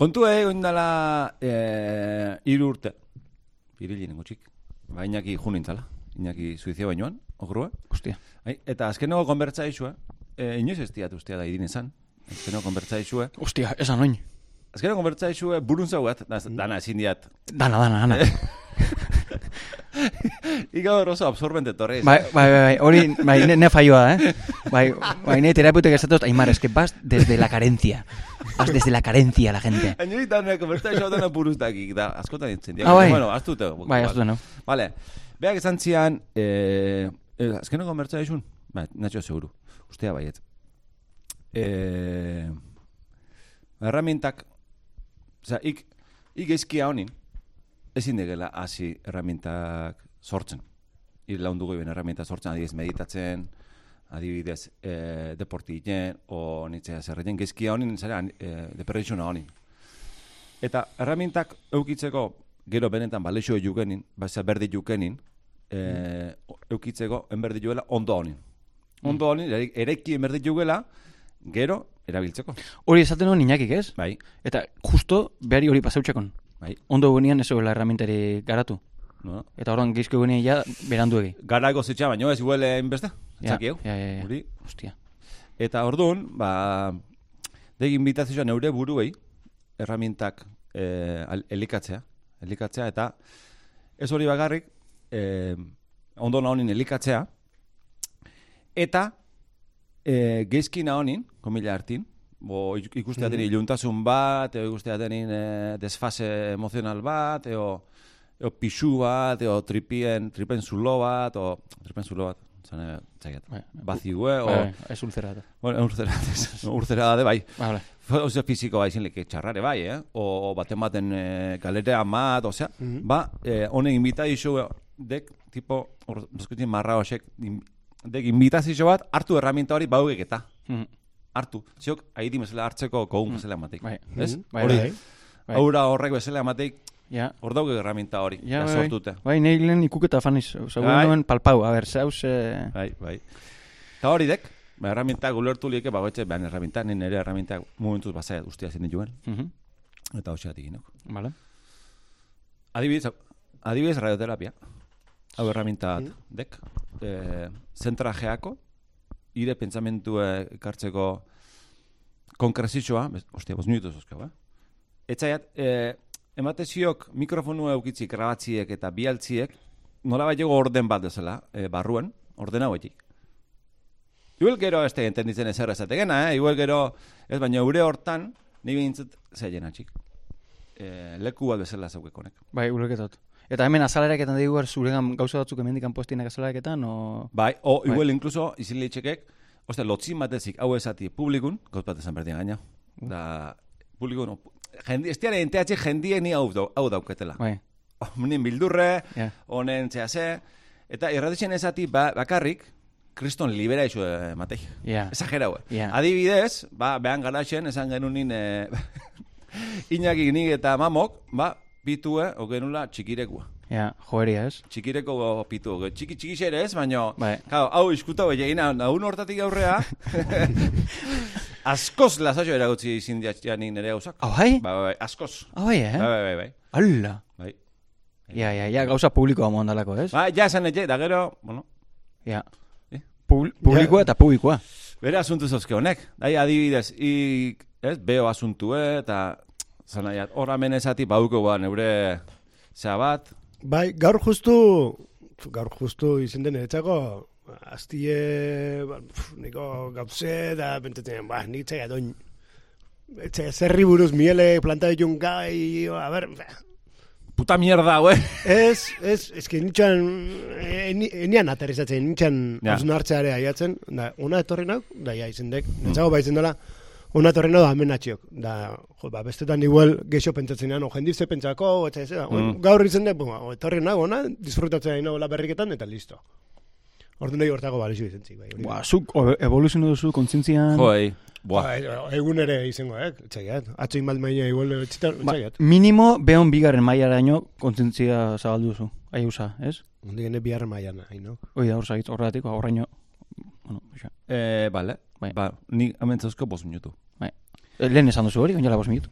Kontu egin dela eh, iru urte. Irilin gutxik. Ba, Iñaki junintzala. Iñaki suizio bainoan, ogrua. Hostia. Eta azkeneko konbertza isue, eh, inoiz ez diat ustea da idin esan. Azkeneko konbertza isue. Hostia, esan oin. Azkeneko konbertza isue burun zaugat, da, dana ezin diat. Dana, dana, dana. Ika hor oso absorbente torre. Bai, bai, bai, bai, hori, bai, ne, ne falloa, eh? Bai, bai, ne terapeutek esatuz, Aimar, es que vas desde la carencia. Vas desde la carencia, la gente. Ainoitan konbertza isue dana buruz dakik, da, askotan ditzen. Ah, bai. Bueno, aztute. Bai, ez du, no? Vale. Beak esan zian, eh, eh, azkeneko konbertza isun? Bai, natxo seguru. Ustea baiet. Eh, herramientak, oza, ik, ik ezkia honin, ezin degela hasi herramientak sortzen. Ir laundu goiben herramienta sortzen, adibidez meditatzen, adibidez eh, deporti egiten, o nitzea zerretzen, gezkia honin, zara, eh, depressiona honin. Eta herramientak eukitzeko, gero benetan balexo jukenin, baza berdi jukenin, eh, eukitzeko enberdi juela ondo honin. Ondo honin, ere- ereki enberdi juela, gero erabiltzeko. Hori esaten nuen inakik, ez? Bai, Eta justo behari hori pasautxakon. bai. Ondo gunean ez zuela herramientari garatu. No? Eta horren gizko gunean ja beranduegi. Garago zitxa, baino ez igual hainbeste. Ja, ja, ja, ja. Hori. Hostia. Eta orduan, ba, degi invitazioa neure buruei, herramientak eh, al- elikatzea, elikatzea, eta ez hori bagarrik, eh, ondo honin elikatzea, eta eh, geizkina honin, komila hartin, bo, ik- ikustea denin iluntasun bat, eo ikustea denin eh, desfase emozional bat, eo, eo pixu bat, eo tripien, tripen zulo bat, o tripen zulo bat, zane, txaiat, Bai. bazigue, o... Bai, bai, ez ulzera. eta. Bueno, urtzera, urtzera de bai. Ba, vale. Ose fiziko bai zinleke txarrare bai, eh? O, o baten baten e, galerea mat, osea, Mhm. ba, eh, honen invitazio dek, tipo, eskutin marra hosek, dek invitazio bat, hartu herramienta hori baugek eta, Mhm. hartu. Ziok, aidi bezala hartzeko kogun bezala emateik. Bai. Ez? Mhm. Bai, hori, bai. Bai. aura horrek bezala emateik, Ja, hor dauke herramienta hori, ja, bai, bai. sortute. Bai, nahi lehen ikuketa faniz. Zagun Bai. nuen palpau, a ber, zauz... Eh... Bai, bai. Eta hori dek, ba, herramientak ulertu lieke, bagoetxe, behan herramientak, nire ere herramientak momentuz basaiat ustia zen dituen, Mhm. eta hoxeatik inok. Vale. Adibidez, adibidez radioterapia. Hau Mm. dek. E, zentrajeako, ire pentsamentu ekartzeko konkrezitxoa, ostia, bost minutu zozkau, eh? Etzaiat, e, emate ziok mikrofonu eukitzik grabatziek eta bialtziek, nola bat orden bat dezela, e, barruen, ordena hauetik. Igual gero ez tegen entenditzen ezer ezategena, eh? Igual gero, ez baina eure hortan, ni behintzat zeien atxik. E, leku bat bezala zaukekonek. Bai, ulerketot. Eta hemen azalareketan digu er zuregan gauza batzuk hemendikan postinak azalareketan, o... Bai, o Bai. igual incluso izin leitxekek, oste, lotzin batezik hau esati publikun, gauz bat esan berdin gaina, da, publikun, o- jendi, estiare enteatxe jendien ni hau, dau- hau dauketela. Bai, Honen bildurre, ja. honen zehase, eta irratixen esati ba, bakarrik, kriston libera iso matei. Ja. Exagerau. Ja. Adibidez, ba, behan garaxen, esan genunin, e, Iñaki nik eta mamok, ba, bitue, ogenula txikirekua. Ja, joeria, ez? Txikireko pitu. Txiki txiki ere ez, baino... Bai. Claro, hau iskuta hoi egin, naun hortatik aurrea, askoz lasaio eragutzi izin diatxeanik nire gauzak. Hau, hai? Bai, bai, bai, askoz. Hau, bai, eh? Bai, bai, bai, bai. Alla. Bai. Ja, ja, ja, gauza publikoa mondalako, ez? Ba, ja esan etxe, da gero, bueno, Ja. Eh? Pub- Publikoa eta publikoa. bere asuntu zozke honek. Dai, adibidez, ik, ez, beo asuntue, eta zan nahi, hor hemen esati bauko ba, neure zea bat, Bai, gaur justu, gaur justu izen den etzako, aztie, ba, pf, niko gauze, da bentatzen, ba, nik txaila doin, etxe, zerri buruz miele planta ditun gai, a ber, ba, puta mierda, hau, eh? ez, ez, ez que nintxan, eni- enian aterrizatzen, nintxan Ja. ja. hartzeare aiatzen, da, ona etorri nauk, da, ja, izendek, nintzago baitzen dela, ona etorri nau da amenatxiok, da, jo, ba, bestetan igual geixo pentsatzen o jendiz ze pentsako, etxe, ez, Mm. gaur izen de, bueno, etorri nago, ona, disfrutatzen nahi nagoela berriketan, eta listo. Ordu nahi hortako balixu izentzik, bai. hori. Ba, zuk o- evoluzio duzu kontzientzian. Joei, buah. Ba, egun ere izango, eh? Etxaiat. Atzo inbat maia igual etxitan, Ba, etxaiat. minimo behon bigarren mailaraino kontzientzia zabaldu duzu. Ai usa, ez? Ondi gene bihar maiana, hain, no? Hoi da, hor zagitz, horregatik, horreino. Bueno, xa. Eh, bale, Bai. ba, ni amentzozko bos minutu. Eh, Lehen esan duzu hori, oinala bos minutu.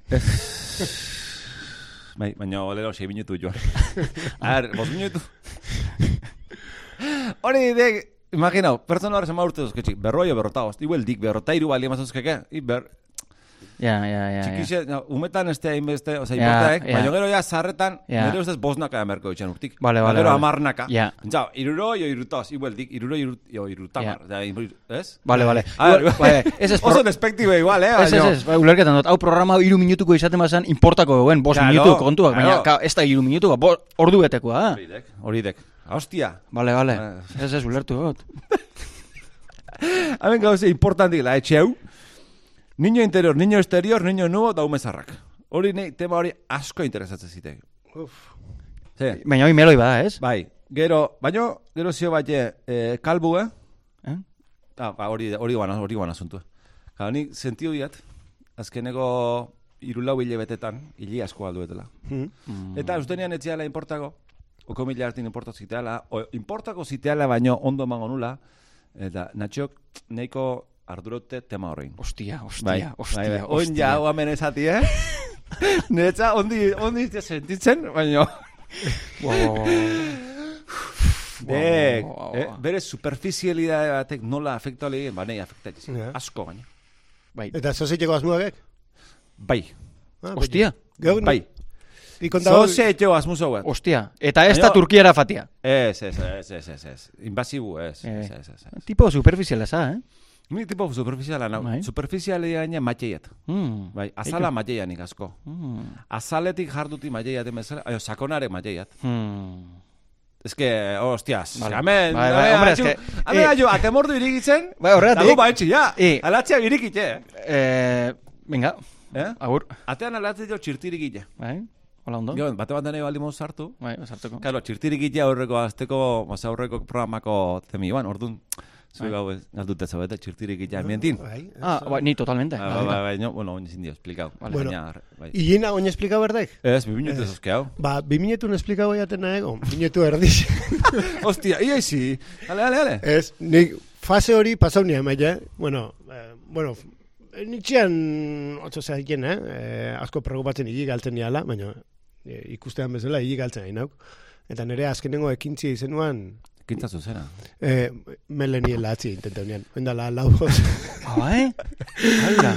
Bai, baina olero 6 minutu joan. A ver, 5 minutu. Hori de, imaginau, pertsona hori zema urte duzketxik, berroi o berrota host, igual dik berrota iru bali emazuzkeke, i ber, Ja, ja, ja. ja. txikixe, no, umetan este hainbeste, oza, Ja, importaek, ja. baina gero ja zarretan, Ja. nire ustez bosnaka emerko itxen urtik. Vale, vale, Gero vale. amarnaka. Ja. Zau, iruro jo irutoz, igual dik, iruro iru, jo irutamar, ja. ez? Vale, vale. A ver, bai, ez ez, Oso despektibe igual, eh? Ez, ez, ez, bai, ulerketan dut, hau programa iru minutuko izaten bazan, importako guen, bost Claro, minutu kontuak, baina claro. ez da iru minutuko, bo, ordu betekoa, da. Horidek, horidek. Hostia. Vale, vale. Ah. Ez, ez, ulertu dut. Hemen gauze importantik la etxe hau. Niño interior, niño exterior, niño nuevo da umezarrak. Hori nei tema hori asko interesatzen zitek. Uf. Ze, Baina hoi meloi bada, ez? bai, gero, baino, gero zio bat eh, kalbu, eh? Eh? Ah, ba, hori, hori guana, hori guana asuntu. Claro, nik sentiu diat, azkeneko irulau hile betetan, hili asko alduetela. Hmm. Eta ustenean etziala importako, oko mila hartin importako ziteala, o, importako ziteala baino ondo emango nula, eta natxok neiko ardurote tema horrein. Ostia, ostia, Bai, ostia, bai, bai. ostia. Oin ja, oamen esati, eh? Netza, ondi, ondi sentitzen, baino, Wow, wow, wow. Wow, wow, wow. eh, bere superficialidade batek nola afekta egin, ba, nahi afektatzi, Ja. asko baina. Bai. Eta zozeiteko asmuagek? Bai, Ah, Ostia, Gau, bai. Zoze etxo asmuzo guen. ostia. Eta ez da Baina- Turkiara fatia. Ez, ez, ez, ez, ez, ez. Invasibu, ez, Eh. ez, ez, ez. ez. Tipo superficiala za, eh? Ni tipo superficiala nau. Bai. Superficialia gaina matxeiat. Mm. Bai, azala matxeianik asko. Mm. Azaletik jarduti matxeiat emezela, aio, sakonare matxeiat. Mm. Ez que, hostias, Vale. hemen, Bai, bai, hombre, es que- eh, aio, atemordu irikitzen, Bai, horregatik. Dago baitxi, ja, Eh. alatzea birikitxe. Eh, venga, Eh? agur. Atean alatzea jo txirtirikitxe. Bai, hola ondo. Gero, bate bat nahi bali moz sartu. Bai, sartuko. Claro, txirtirikitxe aurreko azteko, aurreko programako temi, ban, orduan, zue gau ez, galdute zabete, txirtirikitxe ambientin. Bai, Ah, bai, ni totalmente. Bai, bai, bai, bai, no, bueno, oin ezin dio, esplikau. Vale. Bueno. Bai. Ilina oin esplikau berdek? Ez, bi minutu ezozke hau. Ba, bi minutun esplikau jaten naego, minutu erdiz. Hostia, ia izi. Ale, ale, ale. Ez, nik fase hori pasau nia maia, bueno, eh, bueno, nitxean, otzo zaiken, eh? eh, asko preocupatzen higi galtzen niala, baina eh, ikustean bezala higi galtzen nahi nauk. Eta nire azkenengo ekintzia izenuan, Kintza zuzena. eh, meleni latzi intentau nian. Endala lau hoz. Ah, bai? Hala.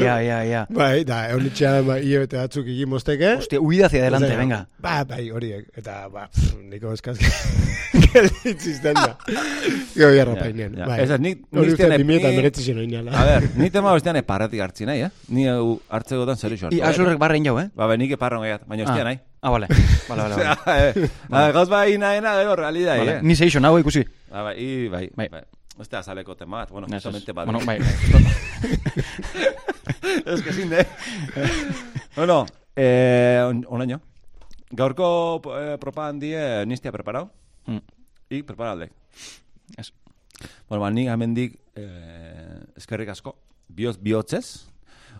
Ja, ja, ja. bai, da, egon nitxean, ba, hilabete batzuk higi mosteke. Hostia, huida hacia adelante, Osea, venga. Ba, bai, horiek. Eta, ba, pff, niko eskazke. Gelditzizten da. Gio, jarra painien. ja. Bai. Ez, nik- Hori nik uste tiene- pimieta ni- meretzi zen oinala. A ver, ni tema bestean eparretik hartzi nahi, eh? Ni hau hartzegotan zer iso. I asurrek barrein jau, eh? Ba, be, nik eparron gaiat, baina ostia nahi. Ah, vale. Vale, vale, vale. Eh, gauz bai naena, gero, realidad, vale. eh? Ni seixo nago ikusi. Ba, bai, i, bai, Bai. bai. Ostia, azaleko tema bat, bueno, ez. justamente bat. Bueno, bai. Ez que zin, de. bueno, eh, on- onaino. Gaurko eh, propa handie nistia preparau. Mm. I preparaldek. Ez. Bueno, ba, nik amendik eh, eskerrik asko, bihotz bihotzez,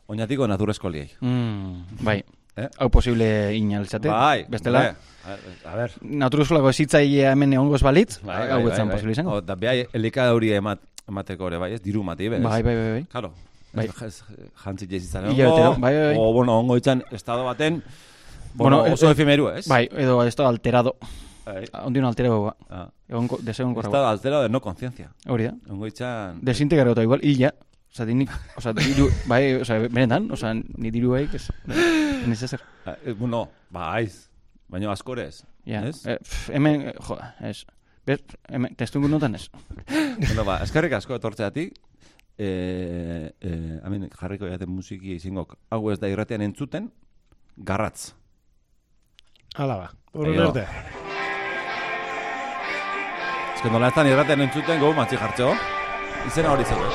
oinatiko naturezko liei. Mm, bai. Eh? hau posible inaltzate. Bai, Bestela, hombre, a- ber. naturuzkolako ezitzailea hemen egongoz balitz, Bai, hau bai, etzan bai, posible bai. izango. Da behai elikaduri emat, emateko ere, bai, ez? Diru mati, bez? Bai, bai, bai, bai. Claro. Bai. Ez, jantzi jezitzan Hilabetero, bai, bai, bai. O, bueno, ongo itzan, estado baten, Bueno, bueno, oso eh, efimeru, ez? Bai, edo da alterado. Bai. Ondino alterado, ba. Ah. Egon, desegon korra. Estado altero de no conciencia. Hori da. Ongo itzan... Desintegratu igual, hila. Osa, dinik, osa, diru, bai, osa, benetan, osa, ni diru haik, ez, ez ezer. Ah, eh, Bueno, baiz. Baina askorez. Ja, Ez? eh, pf, hemen, eh, jo, ez. Bez, hemen, testungu notan ez. bueno, ba, eskerrik asko etortzeatik. Eh, eh, hemen jarriko jaten musiki izingok. Hau ez da irratean entzuten, garratz. Hala ba. Horren arte. Ez que nola ez da irratean entzuten, gau matzi jartzeo. Izena hori zego.